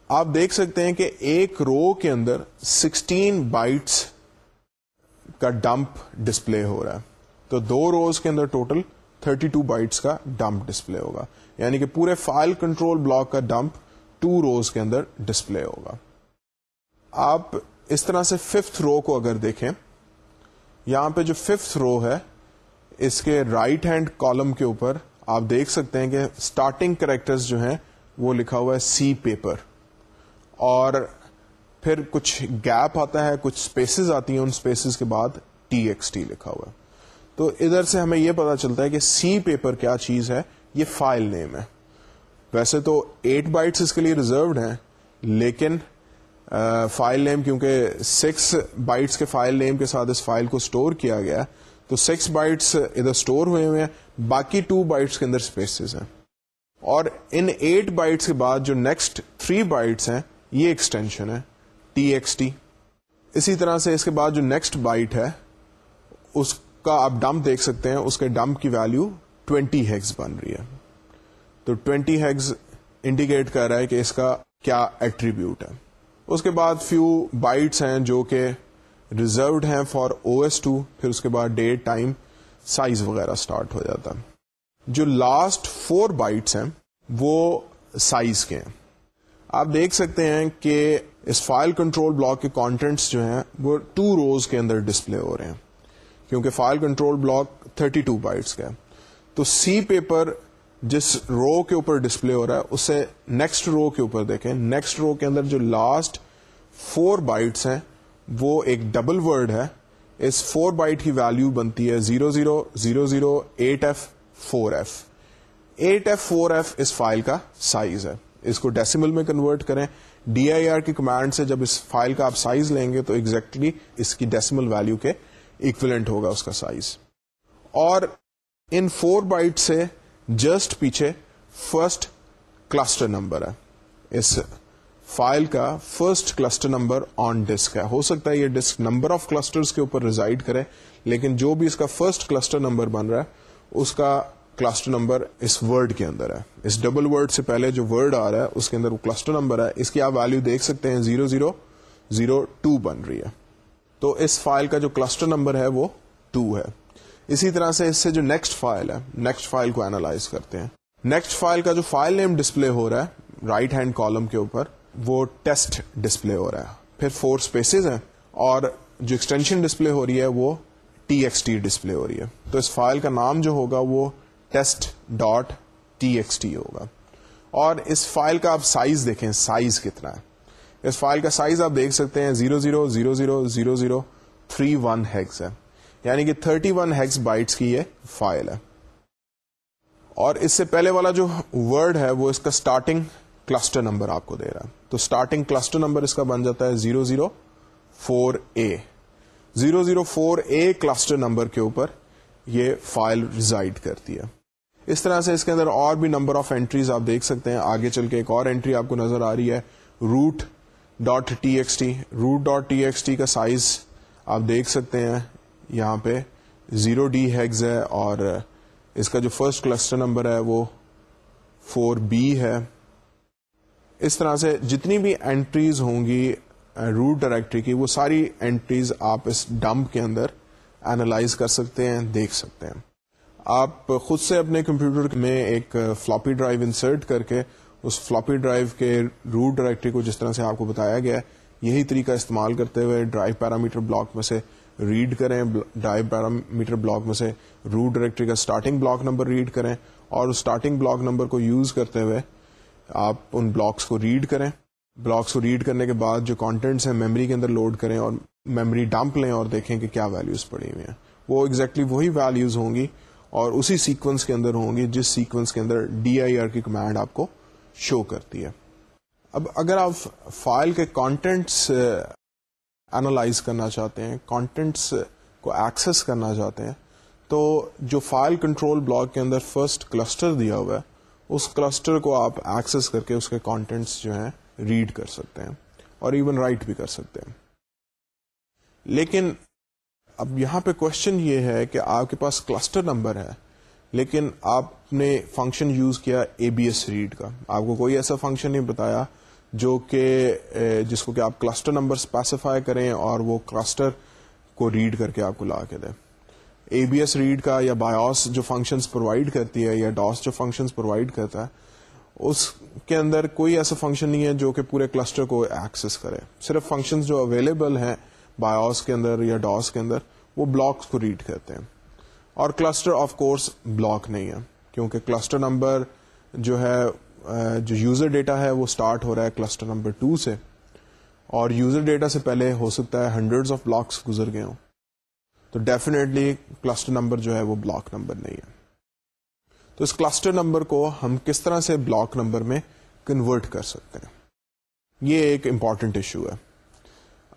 آپ دیکھ سکتے ہیں کہ ایک رو کے اندر 16 بائٹس کا ڈمپ ڈسپلے ہو رہا ہے۔ تو دو روز کے اندر ٹوٹل 32 بائٹس کا ڈمپ ڈسپلے ہوگا۔ یعنی کہ پورے فائل کنٹرول بلاک کا ڈمپ ٹو روز کے اندر ڈسپلے ہوگا۔ آپ اس طرح سے ففتھ رو کو اگر دیکھیں، یہاں پہ جو ففتھ رو ہے اس کے رائٹ ہینڈ کالم کے اوپر آپ دیکھ سکتے ہیں کہ اسٹارٹنگ کریکٹرز جو ہیں وہ لکھا ہوا ہے سی پیپر اور پھر کچھ گیپ آتا ہے، کچھ اسپیسیز آتی ہیں، ان اسپیسیز کے بعد ٹی ایکس ٹی لکھا ہوا ہے۔ تو ادھر سے ہمیں یہ پتا چلتا ہے کہ سی پیپر کیا چیز ہے؟ یہ فائل نیم ہے۔ ویسے تو ایٹ بائٹس اس کے لیے ریزروڈ ہیں، لیکن فائل نیم کیونکہ سکس بائٹس کے فائل نیم کے ساتھ اس فائل کو اسٹور کیا گیا تو سکس بائٹس ادھر اسٹور ہوئے ہوئے ہیں، باقی ٹو بائٹس کے اندر اسپیسیز ہیں۔ اور ان ایٹ بائٹس کے بعد جو نیکسٹ تھری بائٹس ہیں، یہ ایکسٹینشن ہے ٹی ایکس ٹی اسی طرح سے اس کے بعد جو نیکسٹ بائٹ ہے، اس کا آپ ڈمپ دیکھ سکتے ہیں، اس کے ڈمپ کی ویلو 20 ہیگز بن رہی ہے۔ تو 20 ہیگز انڈیکیٹ کر رہا ہے کہ اس کا کیا ایٹریبیوٹ ہے۔ اس کے بعد فیو بائٹس ہیں جو کہ ریزروڈ ہیں فار او ایس ٹو پھر اس کے بعد ڈیٹ ٹائم سائز وغیرہ اسٹارٹ ہو جاتا ہے۔ جو لاسٹ فور بائٹس ہیں، وہ سائز کے ہیں۔ آپ دیکھ سکتے ہیں کہ اس فائل کنٹرول بلاک کے کانٹینٹس جو ہیں، وہ ٹو روز کے اندر ڈسپلے ہو رہے ہیں۔ کیونکہ file control block 32 two bytes کا ہے۔ تو سی پیپر جس رو کے اوپر ڈسپلے ہو رہا ہے، اسے نیکسٹ رو کے اوپر دیکھیں۔ نیکسٹ رو کے اندر جو لاسٹ فور بائٹس ہیں وہ ایک ڈبل ورڈ ہے، اس فور بائٹ کی ویلو بنتی ہے zero zero zero zero eight F four F eight F four F اس فائل کا سائز ہے۔ اس کو ڈیسیمل میں کنورٹ کریں۔ ڈی آئی آر کی کمانڈ سے جب اس فائل کا آپ سائز لیں گے تو ایگزیکٹلی اس کی ڈیسیمل ویلو کے اکولنٹ ہوگا اس کا سائز اور ان فور بائٹ سے جسٹ پیچھے فرسٹ کلسٹر نمبر ہے۔ اس فائل کا first cluster number on disk ہے۔ ہو سکتا ہے یہ ڈسک نمبر آف کلسٹر کے اوپر ریزائڈ کرے، لیکن جو بھی اس کا فرسٹ کلسٹر نمبر بن رہا ہے، اس کا کلسٹر نمبر اس ورڈ کے اندر ہے۔ اس ڈبل ورڈ سے پہلے جو ورڈ آ رہا ہے، اس کے اندر وہ کلسٹر نمبر ہے۔ اس کی آپ ویلو دیکھ سکتے ہیں زیرو زیرو زیرو ٹو بن رہی ہے۔ تو اس فائل کا جو کلسٹر نمبر ہے، وہ ٹو ہے۔ اسی طرح سے اس سے جو نیکسٹ فائل ہے نیکسٹ فائل کو اینالائز کرتے ہیں۔ نیکسٹ فائل کا جو فائل نیم ڈسپلے ہو رہا ہے رائٹ ہینڈ کالم کے اوپر وہ ٹیسٹ ڈسپلے ہو رہا ہے۔ پھر فور اسپیسیز ہیں اور جو ایکسٹینشن ڈسپلے ہو رہی ہے وہ ٹی ایکس ٹی ڈسپلے ہو رہی ہے۔ تو اس فائل کا نام جو ہوگا وہ test dot T X T ہوگا۔ اور اس فائل کا آپ سائز دیکھیں سائز کتنا ہے۔ اس فائل کا سائز آپ دیکھ سکتے ہیں zero zero zero zero zero zero three one hex ہے۔ یعنی کہ تھرٹی ون ہیگس بائٹس کی یہ فائل ہے۔ اور اس سے پہلے والا جو ورڈ ہے وہ اس کا اسٹارٹنگ کلسٹر نمبر آپ کو دے رہا ہے۔ تو اسٹارٹنگ کلسٹر نمبر اس کا بن جاتا ہے zero zero four A zero zero four A cluster number کے اوپر یہ فائل ریزائڈ کرتی ہے۔ اس طرح سے اس کے اندر اور بھی نمبر آف اینٹریز آپ دیکھ سکتے ہیں۔ آگے چل کے ایک اور اینٹری آپ کو نظر آ رہی ہے۔ Root dot T X T root dot T X T کا سائز آپ دیکھ سکتے ہیں۔ یہاں پہ زیرو ڈی ہیگز ہے اور اس کا جو فرسٹ کلسٹر نمبر ہے وہ فور بی ہے۔ اس طرح سے جتنی بھی اینٹریز ہوں گی uh, روٹ ڈائریکٹری کی، وہ ساری اینٹریز آپ اس ڈمپ کے اندر اینالائز کر سکتے ہیں، دیکھ سکتے ہیں. آپ خود سے اپنے کمپیوٹر میں ایک فلاپی ڈرائیو انسرٹ کر کے اس فلاپی ڈرائیو کے روٹ ڈائریکٹری کو جس طرح سے آپ کو بتایا گیا ہے، یہی طریقہ استعمال کرتے ہوئے ڈرائیو پیرامیٹر بلاک میں سے ریڈ کریں ڈرائیو پیرامیٹر بلاک میں سے روٹ ڈائریکٹری کا اسٹارٹنگ بلاک نمبر ریڈ کریں اور اسٹارٹنگ بلاک نمبر کو یوز کرتے ہوئے آپ ان بلاکس کو ریڈ کریں۔ بلاکس کو ریڈ کرنے کے بعد جو کانٹینٹس ہیں میموری کے اندر لوڈ کریں اور میموری ڈمپ لیں اور دیکھیں کہ کیا ویلوز پڑی ہوئی ہیں۔ وہ ایگزیکٹلی exactly وہی ویلوز ہوں گی اور اسی سیکوینس کے اندر ہوں گی جس سیکوینس کے اندر ڈی آئی آر کی کمانڈ آپ کو شو کرتی ہے۔ اب اگر آپ فائل کے کانٹینٹس اینالائز uh, کرنا چاہتے ہیں کانٹینٹس uh, کو ایکسس کرنا چاہتے ہیں، تو جو فائل کنٹرول بلاک کے اندر فرسٹ کلسٹر دیا ہوا ہے اس کلسٹر کو آپ ایکسس کر کے اس کے کانٹینٹس جو ہیں ریڈ کر سکتے ہیں اور ایون رائٹ بھی کر سکتے ہیں۔ لیکن اب یہاں پہ کوشچن یہ ہے کہ آپ کے پاس کلسٹر نمبر ہے، لیکن آپ نے فنکشن یوز کیا اے بی ایس ریڈ کا۔ آپ کو کوئی ایسا فنکشن نہیں بتایا جو کہ جس کو کہ آپ کلسٹر نمبر اسپیسیفائی کریں اور وہ کلسٹر کو ریڈ کر کے آپ کو لا کے دیں۔ اے بی ایس ریڈ کا یا بایوس جو فنکشنز پرووائڈ کرتی ہے یا ڈاس جو فنکشنز پرووائڈ کرتا ہے، اس کے اندر کوئی ایسا فنکشن نہیں ہے جو کہ پورے کلسٹر کو ایکسس کرے۔ صرف فنکشن جو اویلیبل ہیں بایوس کے اندر یا ڈاس کے اندر، وہ بلاکس کو ریڈ کرتے ہیں۔ اور کلسٹر آف کورس بلاک نہیں ہے، کیونکہ کلسٹر نمبر جو ہے جو یوزر ڈیٹا ہے، وہ اسٹارٹ ہو رہا ہے کلسٹر نمبر ٹو سے۔ اور یوزر ڈیٹا سے پہلے ہو سکتا ہے ہنڈریڈ آف بلاکس گزر گئے ہوں۔ تو ڈیفینیٹلی کلسٹر نمبر جو ہے وہ بلاک نمبر نہیں ہے۔ تو اس کلسٹر نمبر کو ہم کس طرح سے بلاک نمبر میں کنورٹ کر سکتے ہیں؟ یہ ایک امپورٹنٹ ایشو ہے۔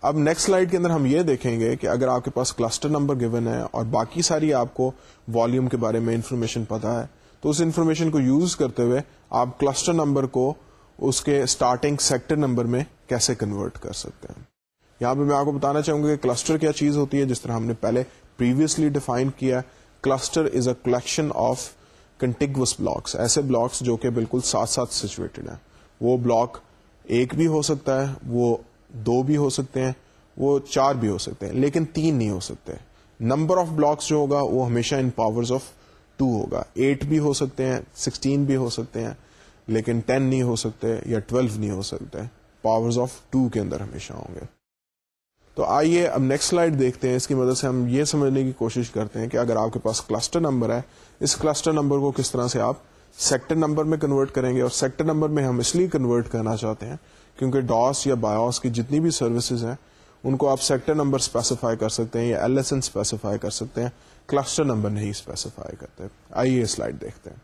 اب نیکسٹ سلائڈ کے اندر ہم یہ دیکھیں گے کہ اگر آپ کے پاس کلسٹر نمبر گیون ہے اور باقی ساری آپ کو والیوم کے بارے میں انفارمیشن پتا ہے، تو اس انفارمیشن کو یوز کرتے ہوئے آپ کلسٹر نمبر کو اس کے اسٹارٹنگ سیکٹر نمبر میں کیسے کنورٹ کر سکتے ہیں؟ یہاں پہ میں آپ کو بتانا چاہوں گا کہ کلسٹر کیا چیز ہوتی ہے جس طرح ہم نے پہلے پریویسلی ڈیفائن کیا cluster is a collection of contiguous blocks ایسے بلاکس جو کہ بالکل ساتھ ساتھ سچویٹڈ ہیں۔ وہ بلاک ایک بھی ہو سکتا ہے، وہ دو بھی ہو سکتے ہیں، وہ چار بھی ہو سکتے ہیں، لیکن تین نہیں ہو سکتے۔ نمبر آف بلاکس جو ہوگا، وہ ہمیشہ ان پاور آف ٹو ہوگا۔ ایٹ بھی ہو سکتے ہیں سکسٹین بھی ہو سکتے ہیں، لیکن ٹین نہیں ہو سکتے یا ٹویلو نہیں ہو سکتے۔ پاور آف ٹو کے اندر ہمیشہ ہوں گے۔ تو آئیے اب نیکسٹ سلائڈ دیکھتے ہیں، اس کی مدد سے ہم یہ سمجھنے کی کوشش کرتے ہیں کہ اگر آپ کے پاس کلسٹر نمبر ہے، اس کلسٹر نمبر کو کس طرح سے آپ سیکٹر نمبر میں کنورٹ کریں گے؟ اور سیکٹر نمبر میں ہم اس لیے کنورٹ کرنا چاہتے ہیں کیونکہ ڈاس یا بایوس کی جتنی بھی سروسز ہیں، ان کو آپ سیکٹر نمبر اسپیسیفائی کر سکتے ہیں یا ایل ایس این اسپیسیفائی کر سکتے ہیں۔ کلسٹر نمبر نہیں اسپیسیفائی کرتے۔ آئیے سلائڈ دیکھتے ہیں۔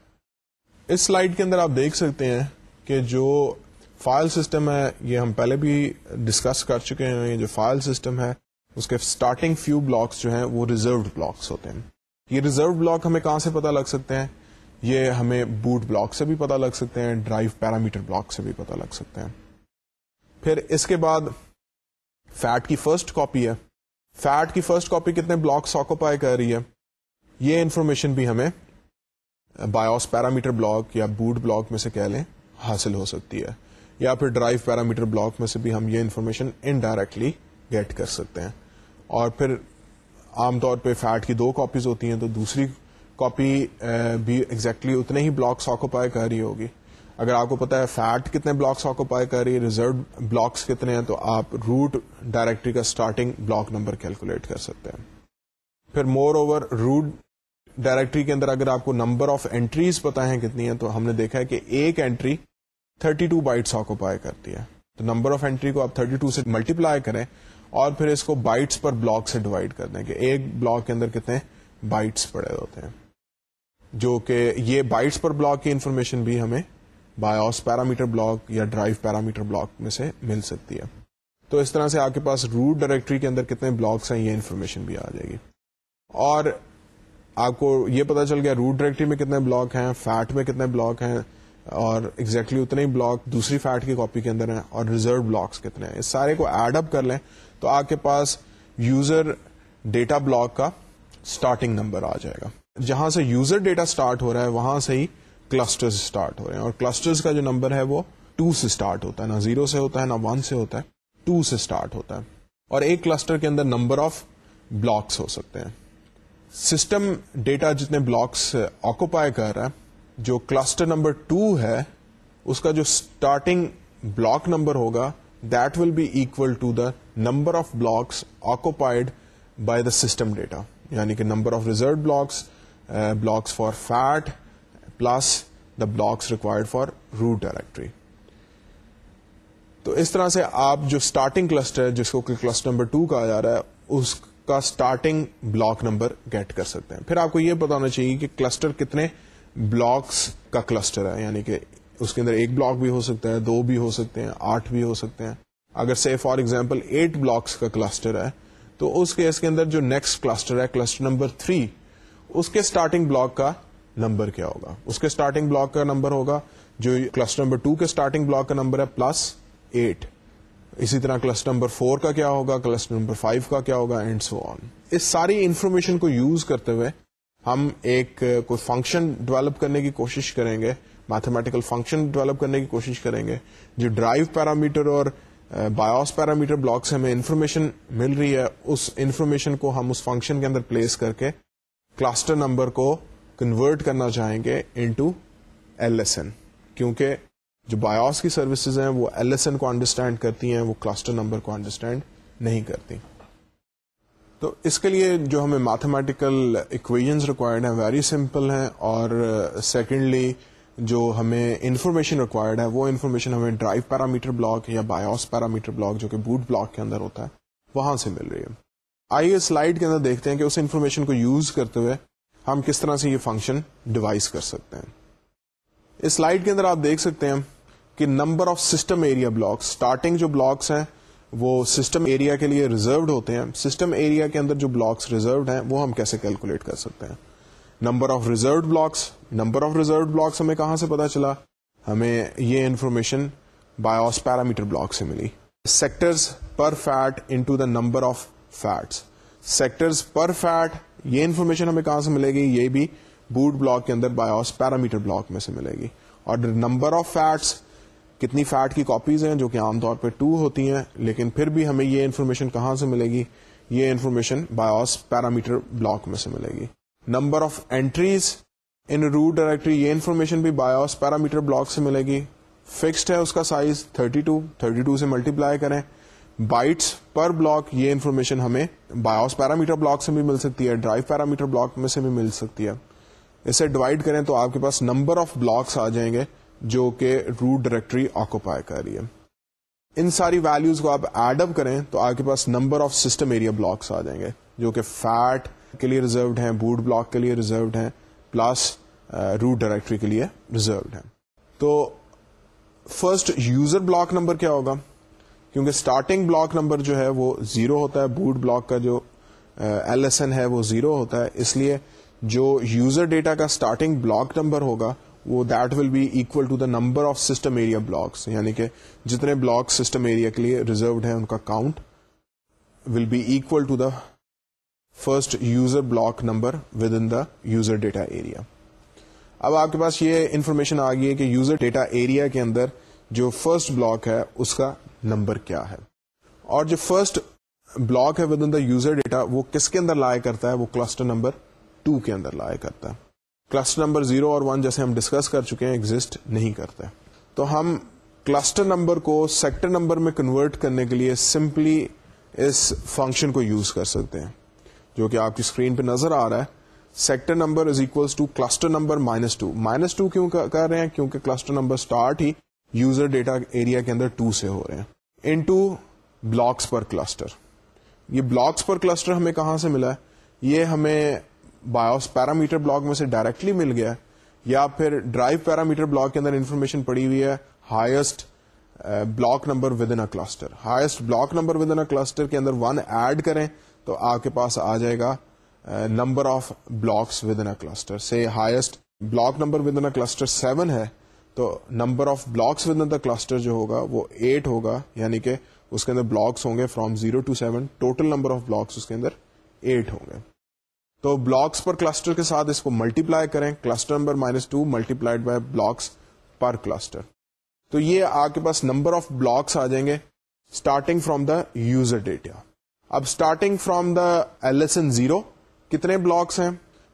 اس سلائڈ کے اندر آپ دیکھ سکتے ہیں کہ جو فائل سسٹم ہے، یہ ہم پہلے بھی ڈسکس کر چکے ہیں، یہ جو فائل سسٹم ہے، اس کے اسٹارٹنگ فیو بلاکس جو ہیں، وہ ریزروڈ بلاکس ہوتے ہیں۔ یہ ریزرو بلاک ہمیں کہاں سے پتا لگ سکتے ہیں؟ یہ ہمیں بوٹ بلاک سے بھی پتا لگ سکتے ہیں ڈرائیو پیرامیٹر بلاک سے بھی پتا لگ سکتے ہیں۔ پھر اس کے بعد فیٹ کی فرسٹ کاپی ہے۔ فیٹ کی فرسٹ کاپی کتنے بلاکس آکوپائی کر رہی ہے؟ یہ انفارمیشن بھی ہمیں بایوس پیرامیٹر بلاک یا بوٹ بلاک میں سے کہہ لیں، حاصل ہو سکتی ہے۔ یا پھر ڈرائیو پیرامیٹر بلاک میں سے بھی ہم یہ انفارمیشن انڈائریکٹلی گیٹ کر سکتے ہیں۔ اور پھر عام طور پہ فیٹ کی دو کاپیز ہوتی ہیں تو دوسری کاپی بھی ایگزیکٹلی اتنے ہی بلاکس آکوپائی کر رہی ہوگی۔ اگر آپ کو پتا ہے فیٹ کتنے بلاکس آکوپائی کر رہی ہے ریزرو بلاکس کتنے ہیں، تو آپ روٹ ڈائریکٹری کا اسٹارٹنگ بلاک نمبر کیلکولیٹ کر سکتے ہیں۔ پھر مور اوور روٹ ڈائریکٹری کے اندر اگر آپ کو نمبر آف اینٹریز پتا ہے کتنی ہیں، تو ہم نے دیکھا ہے کہ ایک اینٹری 32 ٹو بائٹس آکوپائی کرتی ہے۔ تو نمبر آف اینٹری کو آپ 32 سے ملٹیپلائی کریں اور پھر اس کو بائٹس پر بلاک سے ڈیوائڈ کر دیں کہ ایک بلاک کے اندر کتنے بائٹس پڑے ہوتے ہیں۔ جو کہ یہ بائٹس پر بلاک کی انفارمیشن بھی ہمیں بایوس پیرامیٹر بلاک یا ڈرائیو پیرامیٹر بلاک میں سے مل سکتی ہے۔ تو اس طرح سے آپ کے پاس روٹ ڈائریکٹری کے اندر کتنے بلاکس ہیں یہ انفارمیشن بھی آ جائے گی۔ اور آپ کو یہ پتا چل گیا روٹ ڈائریکٹری میں کتنے بلاک ہیں فیٹ میں کتنے بلاک ہیں اور ایگزیکٹلی exactly اتنے ہی بلاک دوسری فیٹ کی کاپی کے اندر ہیں اور ریزرو بلاکس کتنے ہیں۔ اس سارے کو ایڈ اپ کر لیں تو آپ کے پاس یوزر ڈیٹا بلاک کا اسٹارٹنگ نمبر آ جائے گا۔ جہاں سے یوزر ڈیٹا اسٹارٹ ہو رہا ہے، وہاں سے ہی کلسٹر اسٹارٹ ہو رہے ہیں۔ اور کلسٹر کا جو نمبر ہے، وہ ٹو سے اسٹارٹ ہوتا ہے۔ نہ زیرو سے ہوتا ہے، نہ ون سے ہوتا ہے۔ ٹو سے اسٹارٹ ہوتا ہے۔ اور ایک کلسٹر کے اندر نمبر آف بلاکس ہو سکتے ہیں۔ سسٹم ڈیٹا جتنے بلاکس آکوپائی کر رہا ہے جو کلسٹر نمبر ٹو ہے، اس کا جو اسٹارٹنگ بلاک نمبر ہوگا that will be equal to the number of blocks occupied by the system data یعنی کہ number of reserve blocks blocks for FAT plus the blocks required for root directory تو اس طرح سے آپ جو starting cluster جس کو کہ کلسٹر نمبر ٹو کہا جا رہا ہے، اس کا اسٹارٹنگ بلاک نمبر گیٹ کر سکتے ہیں. پھر آپ کو یہ بتانا چاہیے کہ کلسٹر کتنے بلاکس کا کلسٹر ہے یعنی کہ اس کے اندر ایک بلاک بھی ہو سکتا ہے، دو بھی ہو سکتے ہیں، آٹھ بھی ہو سکتے ہیں۔ اگر سے فار ایگزامپل ایٹ بلاکس کا کلسٹر ہے، تو اس کیس کے اندر جو نیکسٹ کلسٹر ہے کلسٹر نمبر تھری اس کے اسٹارٹنگ بلاک کا نمبر کیا ہوگا؟ اس کے اسٹارٹنگ بلاک کا نمبر ہوگا، جو کلسٹر نمبر ٹو کے اسٹارٹنگ بلاک کا نمبر ہے پلس ایٹ اسی طرح کلسٹر نمبر فور کا کیا ہوگا کلسٹر نمبر فائیو کا کیا ہوگا اینڈ سو آن اس ساری انفارمیشن کو یوز کرتے ہوئے ہم ایک کوئی فنکشن ڈیولپ کرنے کی کوشش کریں گے میتھمیٹیکل فنکشن ڈیولپ کرنے کی کوشش کریں گے، جو ڈرائیو پیرامیٹر اور بایوس پیرامیٹر بلاک سے ہمیں انفارمیشن مل رہی ہے، اس انفارمیشن کو ہم اس فنکشن کے اندر پلیس کر کے کلسٹر نمبر کو کنورٹ کرنا چاہیں گے انٹو ایل ایس این کیونکہ جو بایوس کی سروسز ہیں، وہ ایل ایس این کو انڈرسٹینڈ کرتی ہیں، وہ کلسٹر نمبر کو انڈرسٹینڈ نہیں کرتی۔ تو اس کے لیے جو ہمیں میتھمیٹیکل اکویژنس ریکوائرڈ ہیں ویری سمپل ہیں اور uh, سیکنڈلی جو ہمیں انفارمیشن ریکوائرڈ ہے وہ انفارمیشن ہمیں ڈرائیو پیرامیٹر بلاک یا بایوس پیرامیٹر بلاک جو کہ بوٹ بلاک کے اندر ہوتا ہے وہاں سے مل رہی ہے۔ آئیے سلائڈ کے اندر دیکھتے ہیں کہ اس انفارمیشن کو یوز کرتے ہوئے ہم کس طرح سے یہ فنکشن ڈیوائز کر سکتے ہیں۔ اس سلائڈ کے اندر آپ دیکھ سکتے ہیں کہ number of system area block starting جو بلاکس ہیں وہ سسٹم ایریا کے لیے ریزروڈ ہوتے ہیں. سسٹم ایریا کے اندر جو بلاکس ریزروڈ ہیں، وہ ہم کیسے کیلکولیٹ کر سکتے ہیں؟ Number of reserved blocks number of reserved blocks ہمیں کہاں سے پتا چلا؟ ہمیں یہ انفارمیشن بایوس پیرامیٹر بلاک سے ملی۔ Sectors per FAT into the number of FATs sectors per FAT یہ انفارمیشن ہمیں کہاں سے ملے گی؟ یہ بھی بوٹ بلاک کے اندر بایوس پیرامیٹر بلاک میں سے ملے گی۔ اور نمبر آف فیٹس کتنی فیٹ کی کاپیز ہیں جو کہ عام طور پہ ٹو ہوتی ہیں، لیکن پھر بھی ہمیں یہ انفارمیشن کہاں سے ملے گی؟ یہ انفارمیشن بایوس پیرامیٹر بلاک میں سے ملے گی۔ Number of entries in root directory یہ انفارمیشن بھی بایوس پیرامیٹر بلاک سے ملے گی۔ فکسڈ ہے اس کا سائز 32 32 سے ملٹی پلائی کریں۔ بائٹس پر بلاک یہ انفارمیشن ہمیں بایوس پیرامیٹر بلاک سے بھی مل سکتی ہے ڈرائیو پیرامیٹر بلاک میں سے بھی مل سکتی ہے۔ اسے ڈیوائڈ کریں تو آپ کے پاس نمبر آف بلاکس آ جائیں گے۔ جو کہ روٹ ڈائریکٹری آکوپائی کر رہی ہے۔ ان ساری ویلوز کو آپ ایڈ اپ کریں تو آپ کے پاس number of system area blocks آ جائیں گے، جو کہ فیٹ کے لیے ریزروڈ ہیں بوٹ بلاک کے لیے ریزروڈ ہیں پلس روٹ ڈائریکٹری کے لیے ریزروڈ ہیں۔ تو فرسٹ یوزر بلاک نمبر کیا ہوگا؟ کیونکہ اسٹارٹنگ بلاک نمبر جو ہے وہ زیرو ہوتا ہے بوٹ بلاک کا جو ایل ایس این ہے وہ زیرو ہوتا ہے۔ اس لیے جو یوزر ڈیٹا کا اسٹارٹنگ بلاک نمبر ہوگا وہ that will be equal to the number of system area blocks یعنی کہ جتنے بلاک سسٹم ایریا کے لیے ریزروڈ ہیں ان کا count will be equal to the first user block number within the user data area اب آپ کے پاس یہ انفارمیشن آ گئی ہے کہ یوزر ڈیٹا ایریا کے اندر جو فرسٹ بلاک ہے اس کا نمبر کیا ہے. اور جو فرسٹ بلاک ہے within the user data وہ کس کے اندر لائے کرتا ہے؟ وہ کلسٹر نمبر ٹو کے اندر لائے کرتا ہے. کلسٹر نمبر زیرو اور ون جیسے ہم ڈسکس کر چکے ہیں ایگزٹ نہیں کرتے۔ تو ہم کلسٹر نمبر کو سیکٹر نمبر میں کنورٹ کرنے کے لیے سمپلی اس فنکشن کو یوز کر سکتے ہیں۔ جو کہ آپ کی اسکرین پہ نظر آ رہا ہے۔ Sector number is equal to cluster number minus two minus two کیوں کر رہے ہیں؟ کیونکہ کلسٹر نمبر اسٹارٹ ہی یوزر ڈیٹا ایریا کے اندر ٹو سے ہو رہے ہیں۔ ان ٹو بلاکس پر کلسٹر یہ بلاکس پر کلسٹر ہمیں کہاں سے ملا ہے؟ یہ ہمیں بایوس پیرامیٹر بلاک میں سے ڈائریکٹلی مل گیا یا پھر ڈرائیو پیرامیٹر بلاک کے اندر انفارمیشن پڑی ہوئی ہے highest block number within cluster highest block number within cluster کے اندر ون ایڈ کریں تو آپ کے پاس آ جائے گا number of blocks within cluster سے highest block number within cluster seven ہے، تو number of blocks within the cluster جو ہوگا وہ ایٹ ہوگا یعنی کہ اس کے اندر بلاکس ہوں گے from zero to seven total number of blocks اس کے اندر ایٹ ہوں گے. تو بلاکس پر کلسٹر کے ساتھ اس کو ملٹی پلائی کریں. Cluster number minus two multiplied by blocks per cluster تو یہ آپ کے پاس نمبر آف بلاکس آ جائیں گے starting from the user data اب starting from the L S N zero کتنے بلاکس ہیں؟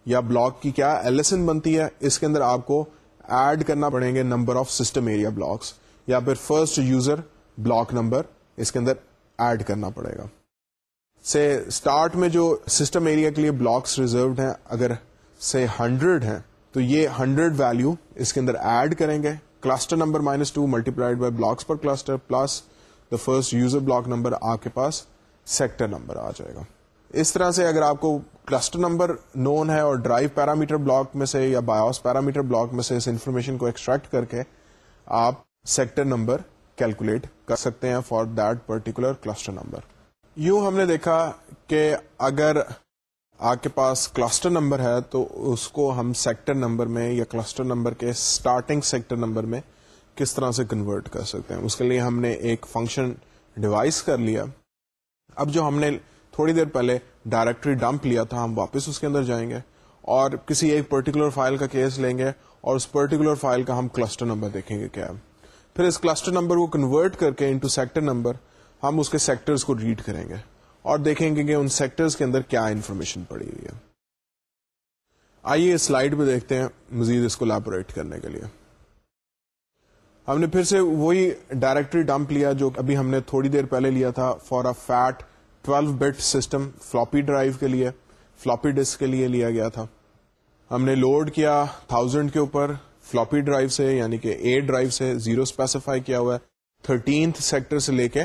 یا بلاک کی کیا ایل ایس این بنتی ہے؟ اس کے اندر آپ کو ایڈ کرنا پڑیں گے number of system area blocks یا پھر فرسٹ یوزر بلاک نمبر اس کے اندر ایڈ کرنا پڑے گا. سے اسٹارٹ میں جو سسٹم ایریا کے لیے بلاکس ریزروڈ ہیں، اگر سے ہنڈریڈ ہیں، تو یہ ہنڈریڈ ویلو اس کے اندر ایڈ کریں گے. Cluster number minus two multiplied by blocks per cluster plus the first user block number آپ کے پاس سیکٹر نمبر آ جائے گا اس طرح سے اگر آپ کو کلسٹر نمبر نون ہے اور ڈرائیو پیرامیٹر بلاک میں سے یا بایوس پیرامیٹر بلاک میں سے اس انفارمیشن کو ایکسٹریکٹ کر کے آپ سیکٹر نمبر کیلکولیٹ کر سکتے ہیں for that particular cluster number یوں ہم نے دیکھا کہ اگر آپ کے پاس کلسٹر نمبر ہے تو اس کو ہم سیکٹر نمبر میں یا کلسٹر نمبر کے اسٹارٹنگ سیکٹر نمبر میں کس طرح سے کنورٹ کر سکتے ہیں؟ اس کے لیے ہم نے ایک فنکشن ڈیوائس کر لیا۔ اب جو ہم نے تھوڑی دیر پہلے ڈائریکٹری ڈمپ لیا تھا، ہم واپس اس کے اندر جائیں گے اور کسی ایک پرٹیکولر فائل کا کیس لیں گے اور اس پرٹیکولر فائل کا ہم کلسٹر نمبر دیکھیں گے کیا۔ پھر اس کلسٹر نمبر کو کنورٹ کر کے انٹو سیکٹر نمبر ہم اس کے سیکٹرز کو ریڈ کریں گے اور دیکھیں گے کہ ان سیکٹرز کے اندر کیا انفارمیشن پڑی ہوئی ہے۔ آئیے اس سلائڈ پہ دیکھتے ہیں مزید اس کو لیبوریٹ کرنے کے لیے۔ ہم نے پھر سے وہی ڈائریکٹری ڈمپ لیا جو ابھی ہم نے تھوڑی دیر پہلے لیا تھا for a FAT 12 bit system floppy drive کے لیے فلوپی ڈسک کے لیے لیا گیا تھا۔ ہم نے لوڈ کیا تھاؤزینڈ کے اوپر فلوپی ڈرائیو سے یعنی کہ اے ڈرائیو سے زیرو اسپیسیفائی کیا ہوا ہے۔ تھرٹینتھ سیکٹر سے لے کے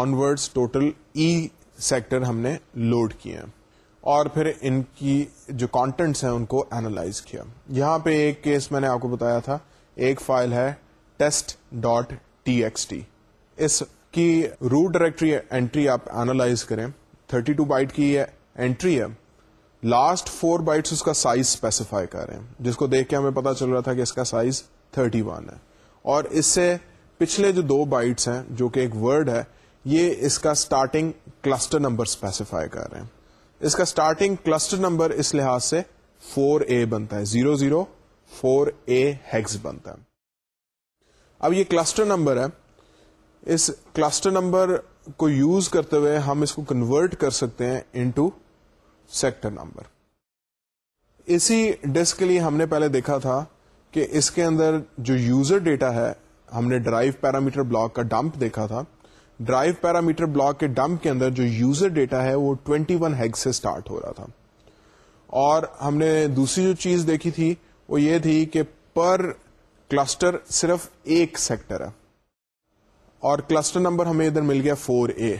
آنورڈ ٹوٹل ای سیکٹر ہم نے لوڈ کیے ہیں۔ اور پھر ان کی جو کانٹینٹس ہیں ان کو اینالائز کیا۔ یہاں پہ ایک کیس میں نے آپ کو بتایا تھا۔ ایک فائل ہے test dot T X T اس کی روٹ ڈائریکٹری اینٹری آپ اینالائز کریں۔ 32 ٹو بائٹ کی اینٹری ہے۔ لاسٹ فور بائٹس اس کا سائز اسپیسیفائی کر رہے ہیں۔ جس کو دیکھ کے ہمیں پتا چل رہا تھا کہ اس کا سائز 31 ہے۔ اور اس سے پچھلے جو دو بائٹس ہیں، جو کہ ایک ورڈ ہے یہ اس کا اسٹارٹنگ کلسٹر نمبر اسپیسیفائی کر رہے ہیں۔ اس کا اسٹارٹنگ کلسٹر نمبر اس لحاظ سے 4A بنتا ہے 00 4A ہیگز بنتا ہے۔ اب یہ کلسٹر نمبر ہے۔ اس کلسٹر نمبر کو یوز کرتے ہوئے ہم اس کو کنورٹ کر سکتے ہیں انٹو سیکٹر نمبر اسی ڈسک کے لیے ہم نے پہلے دیکھا تھا کہ اس کے اندر جو یوزر ڈیٹا ہے، ہم نے ڈرائیو پیرامیٹر بلاک کا ڈمپ دیکھا تھا۔ ڈرائیو پیرامیٹر بلاک کے ڈمپ کے اندر جو یوزر ڈیٹا ہے وہ 21 ون ہیگ سے اسٹارٹ ہو رہا تھا۔ اور ہم نے دوسری جو چیز دیکھی تھی وہ یہ تھی کہ پر کلسٹر صرف ایک سیکٹر ہے۔ اور کلسٹر نمبر ہمیں ادھر مل گیا فور اے۔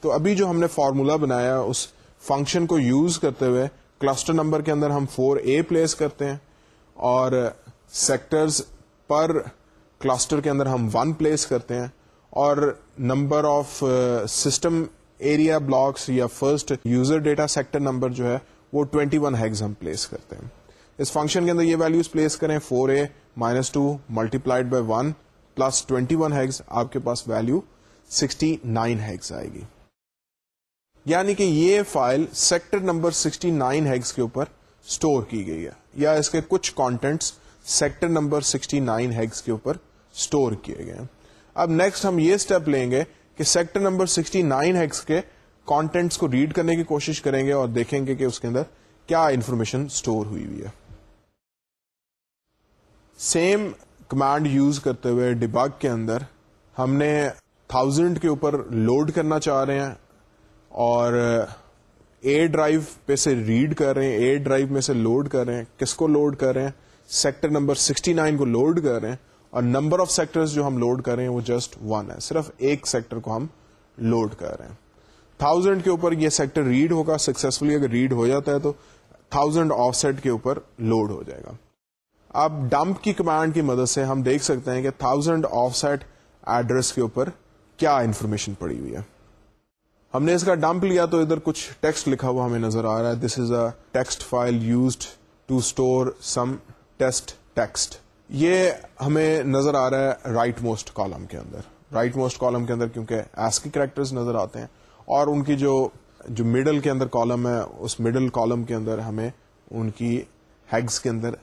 تو ابھی جو ہم نے فارمولا بنایا اس فنکشن کو یوز کرتے ہوئے کلسٹر نمبر کے اندر ہم فور اے پلیس کرتے ہیں۔ اور سیکٹرز پر کلسٹر کے اندر ہم ون پلیس کرتے ہیں۔ اور number of system area blocks یا first user data sector number جو ہے، وہ 21 ون ہیگز ہم پلیس کرتے ہیں۔ اس فنکشن کے اندر یہ ویلوز پلیس کریں، four A minus two multiplied by one plus twenty one hex آپ کے پاس ویلو سکسٹی نائن ہیگز آئے گی۔ یعنی کہ یہ file sector number sixty nine hex کے اوپر اسٹور کی گئی ہے، یا اس کے کچھ contents sector number sixty nine hex کے اوپر اسٹور کیے گئے ہیں۔ اب نیکسٹ ہم یہ اسٹیپ لیں گے کہ sector number sixty nine hex کے کانٹینٹس کو ریڈ کرنے کی کوشش کریں گے اور دیکھیں گے کہ اس کے اندر کیا انفارمیشن اسٹور ہوئی ہوئی ہے۔ سیم کمانڈ یوز کرتے ہوئے ڈباگ کے اندر ہم نے تھاؤزینڈ کے اوپر لوڈ کرنا چاہ رہے ہیں اور اے ڈرائیو پہ سے ریڈ کر رہے ہیں اے ڈرائیو میں سے لوڈ کر رہے ہیں، کس کو لوڈ کر رہے ہیں؟ سیکٹر نمبر سکسٹی نائن کو لوڈ کر رہے ہیں۔ اور نمبر آف سیکٹر جو ہم لوڈ کر رہے ہیں وہ جسٹ ون ہے۔ صرف ایک سیکٹر کو ہم لوڈ کر رہے ہیں۔ تھاؤزینڈ کے اوپر یہ سیکٹر ریڈ ہوگا سکسیسفلی اگر ریڈ ہو جاتا ہے تو تھاؤزینڈ آف سیٹ کے اوپر لوڈ ہو جائے گا۔ اب ڈمپ کی کمانڈ کی مدد سے ہم دیکھ سکتے ہیں کہ تھاؤزینڈ آف سیٹ ایڈریس کے اوپر کیا انفارمیشن پڑی ہوئی ہے۔ ہم نے اس کا ڈمپ لیا تو ادھر کچھ ٹیکسٹ لکھا ہوا ہمیں نظر آ رہا ہے۔ This is a text file used to store some test text یہ ہمیں نظر آ رہا ہے رائٹ موسٹ کالم کے اندر. رائٹ موسٹ کالم کے اندر کیونکہ ایس کی کریکٹر نظر آتے ہیں اور ان کی جو جو مڈل کے اندر کالم ہے، اس مڈل کالم کے اندر ہمیں ان کی ہیگز کے اندر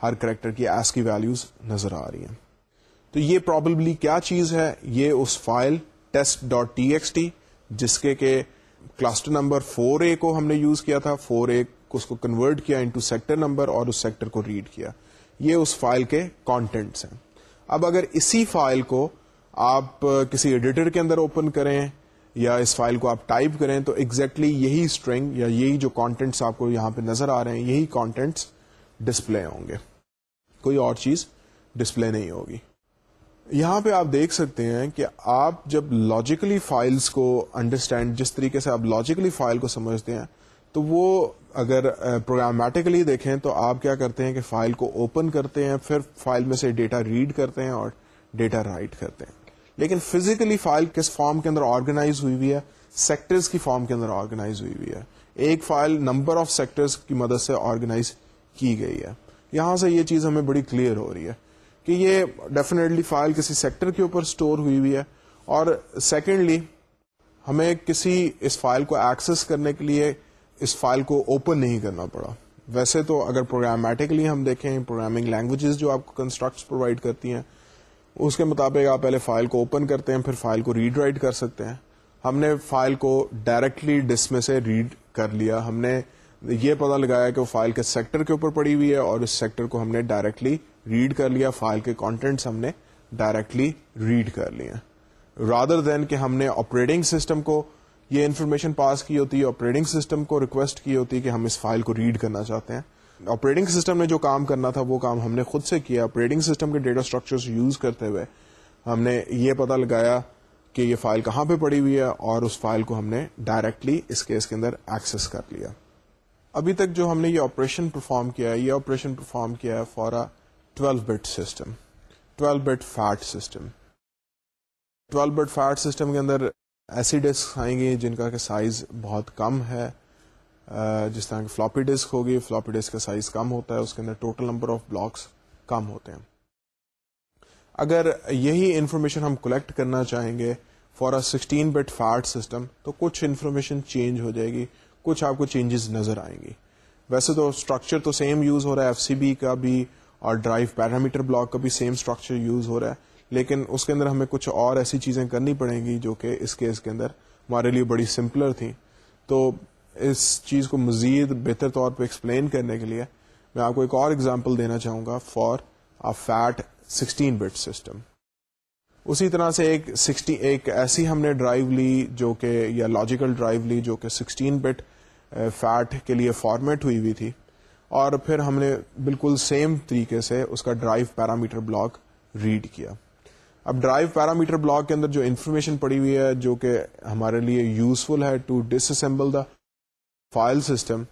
ہر کریکٹر کی ایس کی ویلوز نظر آ رہی ہیں. تو یہ پرابلملی کیا چیز ہے؟ یہ اس file test dot T X T جس کے کہ کلسٹر نمبر فور اے کو ہم نے یوز کیا تھا فور اے کو اس کو کنورٹ کیا انٹو سیکٹر نمبر اور اس سیکٹر کو ریڈ کیا. یہ اس فائل کے کانٹینٹس ہیں۔ اب اگر اسی فائل کو آپ کسی ایڈیٹر کے اندر اوپن کریں یا اس فائل کو آپ ٹائپ کریں، تو ایگزیکٹلی exactly یہی اسٹرنگ یا یہی جو کانٹینٹس آپ کو یہاں پہ نظر آ رہے ہیں، یہی کانٹینٹس ڈسپلے ہوں گے۔ کوئی اور چیز ڈسپلے نہیں ہوگی۔ یہاں پہ آپ دیکھ سکتے ہیں کہ آپ جب لاجیکلی فائلس کو انڈرسٹینڈ جس طریقے سے آپ لاجیکلی فائل کو سمجھتے ہیں تو وہ اگر پروگرامیٹکلی دیکھیں تو آپ کیا کرتے ہیں کہ فائل کو اوپن کرتے ہیں، پھر فائل میں سے ڈیٹا ریڈ کرتے ہیں اور ڈیٹا رائٹ کرتے ہیں. لیکن فزیکلی فائل کس فارم کے اندر آرگنائز ہوئی ہوئی ہے؟ سیکٹرز کی فارم کے اندر آرگنائز ہوئی ہوئی ہے. ایک فائل نمبر آف سیکٹرز کی مدد سے آرگنائز کی گئی ہے. یہاں سے یہ چیز ہمیں بڑی کلیئر ہو رہی ہے کہ یہ ڈیفینیٹلی فائل کسی سیکٹر کے اوپر اسٹور ہوئی ہوئی ہے اور سیکنڈلی ہمیں کسی اس فائل کو ایکسس کرنے کے لیے اس فائل کو اوپن نہیں کرنا پڑا۔ ویسے تو اگر پروگرامیٹکلی ہم دیکھیں پروگرامنگ لینگویجز جو آپ کو کنسٹرکٹ پرووائڈ کرتی ہیں، اس کے مطابق آپ پہلے فائل کو اوپن کرتے ہیں، پھر فائل کو ریڈ رائٹ کر سکتے ہیں۔ ہم نے فائل کو ڈائریکٹلی ڈسک میں سے ریڈ کر لیا۔ ہم نے یہ پتا لگایا کہ وہ فائل کے سیکٹر کے اوپر پڑی ہوئی ہے اور اس سیکٹر کو ہم نے ڈائریکٹلی ریڈ کر لیا۔ فائل کے کانٹینٹس ہم نے ڈائریکٹلی ریڈ کر لیے۔ رادر دین کہ ہم نے آپریٹنگ سسٹم کو یہ انفارمیشن پاس کی ہوتی ہے آپریٹنگ سسٹم کو ریکویسٹ کی ہوتی ہے کہ ہم اس فائل کو ریڈ کرنا چاہتے ہیں۔ آپریٹنگ سسٹم نے جو کام کرنا تھا وہ کام ہم نے خود سے کیا۔ آپریٹنگ سسٹم کے ڈیٹا اسٹرکچر یوز کرتے ہوئے ہم نے یہ پتا لگایا کہ یہ فائل کہاں پہ پڑی ہوئی ہے اور اس فائل کو ہم نے ڈائریکٹلی اس کیس کے اندر ایکسس کر لیا۔ ابھی تک جو ہم نے یہ آپریشن پرفارم کیا ہے، یہ آپریشن پرفارم کیا ہے for a twelve bit system twelve bit FAT system twelve bit FAT system کے اندر ایسی ڈسک آئیں گی جن کا کہ سائز بہت کم ہے جس طرح کی فلاپی ڈسک ہوگی فلاپی ڈسک کا سائز کم ہوتا ہے، اس کے اندر ٹوٹل نمبر آف بلاکس کم ہوتے ہیں۔ اگر یہی انفارمیشن ہم کلیکٹ کرنا چاہیں گے for a sixteen bit FAT system, تو کچھ انفارمیشن چینج ہو جائے گی، کچھ آپ کو چینجز نظر آئیں گی۔ ویسے تو اسٹرکچر تو سیم یوز ہو رہا ہے ایف سی بی کا بھی اور ڈرائیو پیرامیٹر بلاک کا بھی سیم اسٹرکچر یوز ہو رہا ہے۔ لیکن اس کے اندر ہمیں کچھ اور ایسی چیزیں کرنی پڑیں گی جو کہ اس کیس کے اندر ہمارے لیے بڑی سمپلر تھیں۔ تو اس چیز کو مزید بہتر طور پہ ایکسپلین کرنے کے لیے میں آپ کو ایک اور ایگزامپل دینا چاہوں گا for a FAT sixteen bit system اسی طرح سے ایک سکسٹی ایک ایسی ہم نے ڈرائیو لی جو کہ یا لاجیکل ڈرائیو لی جو کہ سکسٹین بٹ فیٹ کے لیے فارمیٹ ہوئی ہوئی تھی۔ اور پھر ہم نے بالکل سیم طریقے سے اس کا ڈرائیو پیرامیٹر بلاک ریڈ کیا۔ اب ڈرائیو پیرامیٹر بلاک کے اندر جو انفارمیشن پڑی ہوئی ہے، جو کہ ہمارے لیے یوزفل ہے to disassemble the file system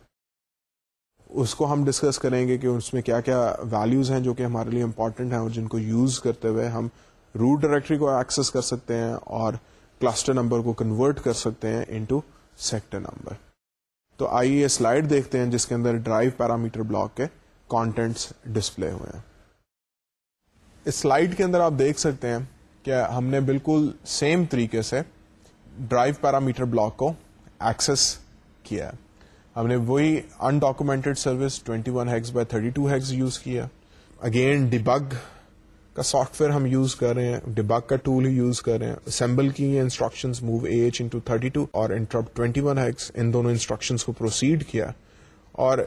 اس کو ہم ڈسکس کریں گے کہ اس میں کیا کیا ویلوز ہیں جو کہ ہمارے لیے امپورٹنٹ ہیں اور جن کو یوز کرتے ہوئے ہم روٹ ڈائریکٹری کو ایکسس کر سکتے ہیں اور کلسٹر نمبر کو کنورٹ کر سکتے ہیں انٹو سیکٹر نمبر تو آئیے سلائڈ دیکھتے ہیں جس کے اندر ڈرائیو پیرامیٹر بلاک کے کانٹینٹس ڈسپلے ہوئے ہیں۔ اس سلائڈ کے اندر آپ دیکھ سکتے ہیں کہ ہم نے بالکل سیم طریقے سے ڈرائیو پیرامیٹر بلاک کو ایکسس کیا ہے۔ ہم نے وہی undocumented service 21 one hex by thirty two hex use کیا۔ اگین ڈبگ کا سافٹ ویئر ہم یوز کر رہے ہیں۔ ڈبگ کا ٹول ہی یوز کر رہے ہیں۔ اسمبل کی instruction move H into thirty two اور انٹرپٹ ٹوینٹی ون ان دونوں انسٹرکشن کو پروسیڈ کیا۔ اور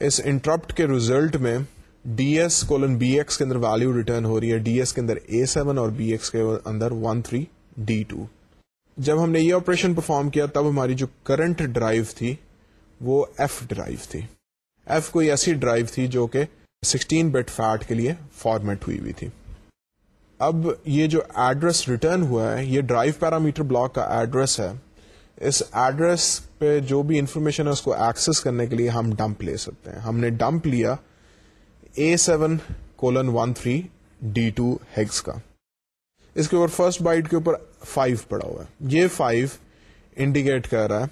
اس انٹرپٹ کے ریزلٹ میں D S colon B X کے اندر ویلو ریٹرن ہو رہی ہے، ڈی ایس کے اندر اے سیون اور بی ایکس کے اندر ون تھری ڈی ٹو جب ہم نے یہ آپریشن پرفارم کیا، تب ہماری جو کرنٹ ڈرائیو تھی، وہ ایف ڈرائیو تھی۔ ایف کوئی ایسی ڈرائیو تھی جو کہ سکسٹین بیٹ فیٹ کے لیے فارمیٹ ہوئی ہوئی تھی۔ اب یہ جو ایڈریس ریٹرن ہوا ہے، یہ ڈرائیو پیرامیٹر بلاک کا ایڈریس ہے۔ اس ایڈریس پہ جو بھی انفارمیشن ہے، اس کو ایکسس کرنے کے لیے ہم ڈمپ لے سکتے ہیں۔ ہم نے ڈمپ لیا A seven colon one three D two hex کا اس کے اوپر فرسٹ بائٹ کے اوپر فائیو پڑا ہوا ہے۔ یہ فائیو انڈیکیٹ کر رہا ہے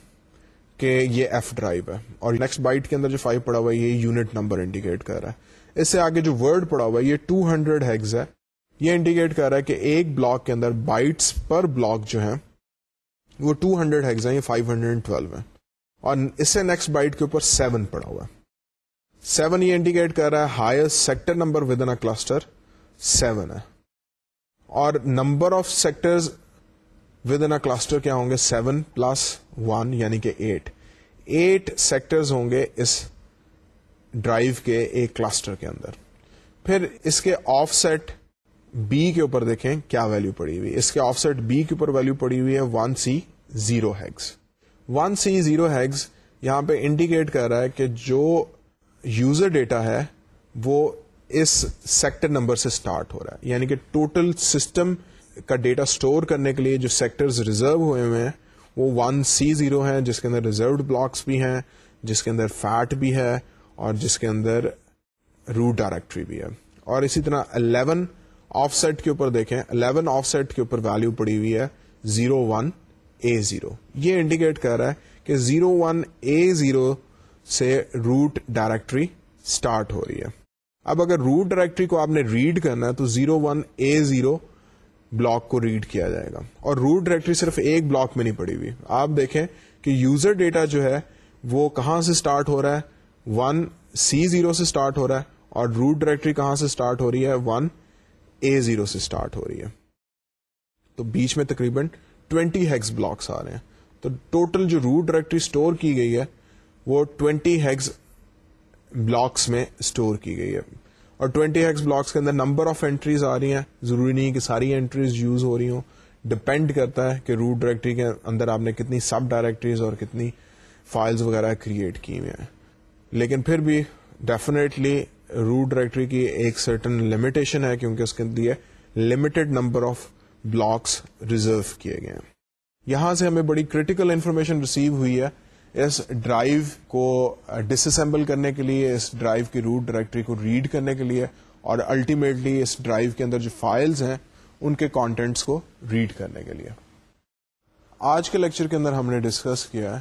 کہ یہ ایف ڈرائیو ہے۔ اور نیکسٹ بائٹ کے اندر جو فائیو پڑا ہوا ہے، یہ یونٹ نمبر انڈیکیٹ کر رہا ہے۔ اس سے آگے جو ورڈ پڑا ہوا ہے، یہ ٹو ہنڈریڈ ہیگز ہے۔ یہ انڈیکیٹ کر رہا ہے کہ ایک بلاک کے اندر بائٹس پر بلاک جو ہے وہ ٹو ہنڈریڈ ہیگز ہے یہ فائیو ہنڈریڈ ٹویلو ہے اور اس سے نیکسٹ بائٹ کے اوپر سیون پڑا ہوا ہے۔ سیون یہ انڈیکیٹ کر رہا ہے highest sector number within cluster seven ہے. اور number of sector within cluster کیا ہوں گے؟ سیون پلس ون یعنی کہ ایٹ ایٹ سیکٹرز ہوں گے اس ڈرائیو کے ایک کلسٹر کے اندر. پھر اس کے آف سیٹ بی کے اوپر دیکھیں کیا ویلو پڑی ہوئی. اس کے آف سیٹ بی کے اوپر ویلو پڑی ہوئی ہے one C zero hex one C zero hex یہاں پہ انڈیکیٹ کر رہا ہے کہ جو یوزر ڈیٹا ہے، وہ اس سیکٹر نمبر سے اسٹارٹ ہو رہا ہے۔ یعنی کہ ٹوٹل سسٹم کا ڈیٹا اسٹور کرنے کے لیے جو سیکٹر ریزرو ہوئے ہوئے ہیں، وہ ون سی زیرو ہے جس کے اندر ریزروڈ بلاکس بھی ہیں، جس کے اندر فیٹ بھی ہے، اور جس کے اندر روٹ ڈائریکٹری بھی ہے۔ اور اسی طرح الیون آف سیٹ کے اوپر دیکھیں، الیون آف سیٹ کے اوپر ویلو پڑی ہوئی ہے زیرو ون اے زیرو۔ یہ انڈیکیٹ کر رہا ہے کہ زیرو ون اے زیرو سے روٹ ڈائریکٹری اسٹارٹ ہو رہی ہے۔ اب اگر روٹ ڈائریکٹری کو آپ نے ریڈ کرنا ہے تو zero one A zero block کو ریڈ کیا جائے گا۔ اور روٹ ڈائریکٹری صرف ایک بلاک میں نہیں پڑی ہوئی۔ آپ دیکھیں کہ یوزر ڈیٹا جو ہے وہ کہاں سے اسٹارٹ ہو رہا ہے؟ ون سی زیرو سے اسٹارٹ ہو رہا ہے۔ اور روٹ ڈائریکٹری کہاں سے اسٹارٹ ہو رہی ہے؟ ون اے زیرو سے اسٹارٹ ہو رہی ہے۔ تو بیچ میں تقریباً ٹوینٹی ہیگز بلاکس آ رہے ہیں۔ تو ٹوٹل جو روٹ ڈائریکٹری اسٹور کی گئی ہے وہ ٹوینٹی ہیگز بلاکس میں اسٹور کی گئی ہے۔ اور ٹوینٹی ایکس بلاکس کے اندر نمبر آف اینٹریز آ رہی ہیں۔ ضروری نہیں کہ ساری اینٹریز یوز ہو رہی ہوں۔ ڈپینڈ کرتا ہے کہ روٹ ڈائریکٹری کے اندر آپ نے کتنی سب ڈائریکٹریز اور کتنی فائلز وغیرہ کریٹ کی ہوئی ہیں۔ لیکن پھر بھی ڈیفینیٹلی روٹ ڈائریکٹری کی ایک سرٹن لمیٹیشن ہے کیونکہ اس کے لیے limited number of blocks reserve کیے گئے ہیں۔ یہاں سے ہمیں بڑی کریٹیکل انفارمیشن ریسیو ہوئی ہے۔ اس ڈرائیو کو uh, ڈس اسمبل کرنے کے لیے، اس ڈرائیو کی روٹ ڈائریکٹری کو ریڈ کرنے کے لیے، اور الٹیمیٹلی اس ڈرائیو کے اندر جو فائلز ہیں، ان کے کانٹینٹس کو ریڈ کرنے کے لیے. آج کے لیکچر کے اندر ہم نے ڈسکس کیا ہے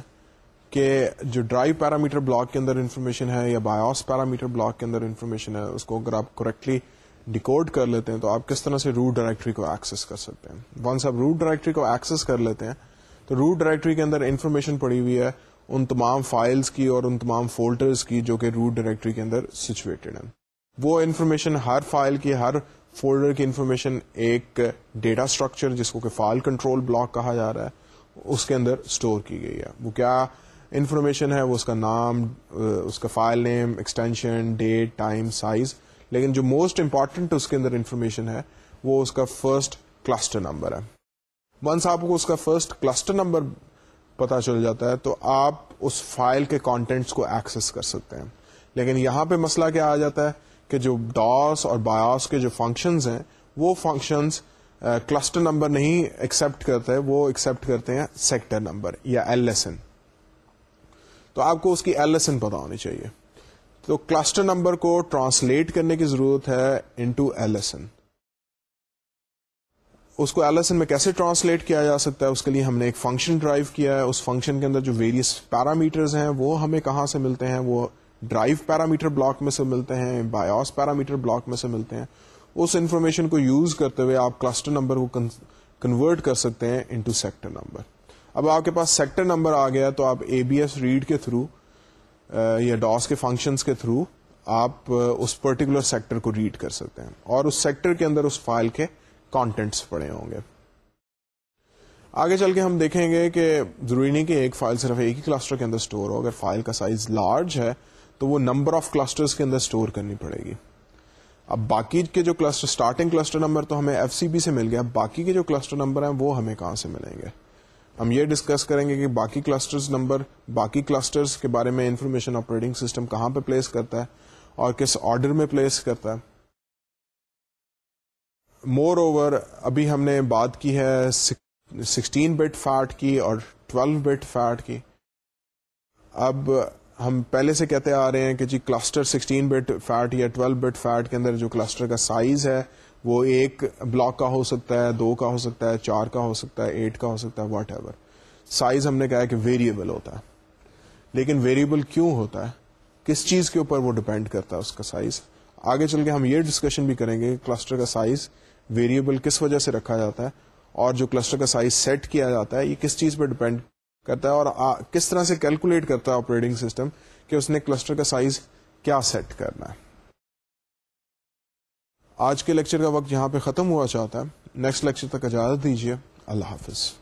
کہ جو ڈرائیو پیرامیٹر بلاک کے اندر انفارمیشن ہے یا بایوس پیرامیٹر بلاک کے اندر انفارمیشن ہے، اس کو اگر آپ کریکٹلی ڈیکوڈ کر لیتے ہیں، تو آپ کس طرح سے روٹ ڈائریکٹری کو ایکسس کر سکتے ہیں؟ ونس آپ روٹ ڈائریکٹری کو ایکسس کر لیتے ہیں، تو روٹ ڈائریکٹری کے اندر انفارمیشن پڑی ہوئی ہے ان تمام فائلز کی اور ان تمام فولڈرز کی جو کہ روٹ ڈائریکٹری کے اندر سچویٹڈ ہیں۔ وہ انفارمیشن ہر فائل کی، ہر فولڈر کی انفارمیشن ایک ڈیٹا اسٹرکچر جس کو کہ فائل کنٹرول بلاک کہا جا رہا ہے، اس کے اندر اسٹور کی گئی ہے۔ وہ کیا انفارمیشن ہے؟ وہ اس کا نام، اس کا file name extension date time size لیکن جو موسٹ امپارٹینٹ اس کے اندر انفارمیشن ہے، وہ اس کا فرسٹ کلسٹر نمبر ہے۔ ونس آپ کو اس کا فرسٹ کلسٹر نمبر پتا چل جاتا ہے، تو آپ اس فائل کے کانٹینٹس کو ایکسس کر سکتے ہیں۔ لیکن یہاں پہ مسئلہ کیا آ جاتا ہے کہ جو ڈاس اور بایوس کے جو فنکشنز ہیں، وہ فنکشنز کلسٹر نمبر نہیں ایکسپٹ کرتے، وہ ایکسپٹ کرتے ہیں سیکٹر نمبر یا ایل ایس این تو آپ کو اس کی ایل ایس این پتا ہونی چاہیے۔ تو کلسٹر نمبر کو ٹرانسلیٹ کرنے کی ضرورت ہے انٹو ایل ایس این اس کو ایل ایس این میں کیسے ٹرانسلیٹ کیا جا سکتا ہے؟ اس کے لیے ہم نے ایک فنکشن ڈرائیو کیا ہے۔ اس فنکشن کے اندر جو ویریس پیرامیٹرز ہیں، وہ ہمیں کہاں سے ملتے ہیں؟ وہ ڈرائیو پیرامیٹر بلاک میں سے ملتے ہیں بایوس پیرامیٹر بلاک میں سے ملتے ہیں۔ اس انفارمیشن کو یوز کرتے ہوئے آپ کلسٹر نمبر کو کنورٹ کر سکتے ہیں انٹو سیکٹر نمبر اب آپ کے پاس سیکٹر نمبر آ گیا تو آپ اے بی ایس ریڈ کے تھرو یا ڈاس کے فنکشنز کے تھرو آپ اس پرٹیکولر سیکٹر کو ریڈ کر سکتے ہیں۔ اور اس سیکٹر کے اندر اس فائل کے کانٹینٹس پڑے ہوں گے۔ آگے چل کے ہم دیکھیں گے کہ ضروری نہیں کہ ایک فائل صرف ایک ہی کلسٹر کے اندر اسٹور ہو، اگر فائل کا سائز لارج ہے تو وہ نمبر آف کلسٹر کے اندر اسٹور کرنی پڑے گی۔ اب باقی کے جو کلسٹر اسٹارٹنگ کلسٹر نمبر تو ہمیں ایف سی بی سے مل گیا باقی کے جو کلسٹر نمبر ہیں وہ ہمیں کہاں سے ملیں گے؟ ہم یہ ڈسکس کریں گے کہ باقی کلسٹر نمبر باقی کلسٹر کے بارے میں انفارمیشن آپریٹنگ سسٹم کہاں پہ پلیس کرتا ہے اور کس آرڈر میں پلیس کرتا ہے۔ مور اوور ابھی ہم نے بات کی ہے سکسٹین بٹ فیٹ کی اور ٹویلو بٹ فیٹ کی۔ اب ہم پہلے سے کہتے آ رہے ہیں کہ جی کلسٹر سکسٹین بٹ فیٹ یا ٹویلو بٹ فیٹ کے اندر جو کلسٹر کا سائز ہے، وہ ایک بلاک کا ہو سکتا ہے، دو کا ہو سکتا ہے، چار کا ہو سکتا ہے ایٹ کا ہو سکتا ہے واٹ ایور سائز ہم نے کہا کہ ویریبل ہوتا ہے۔ لیکن ویریبل کیوں ہوتا ہے؟ کس چیز کے اوپر وہ ڈپینڈ کرتا ہے اس کا سائز آگے چل کے ہم یہ ڈسکشن بھی کریں گے کلسٹر کا سائز ویریبل کس وجہ سے رکھا جاتا ہے اور جو کلسٹر کا سائز سیٹ کیا جاتا ہے، یہ کس چیز پہ ڈپینڈ کرتا ہے اور کس طرح سے کیلکولیٹ کرتا ہے آپریٹنگ سسٹم کہ اس نے کلسٹر کا سائز کیا سیٹ کرنا ہے۔ آج کے لیکچر کا وقت یہاں پہ ختم ہوا چاہتا ہے۔ نیکسٹ لیکچر تک اجازت دیجیے۔ اللہ حافظ۔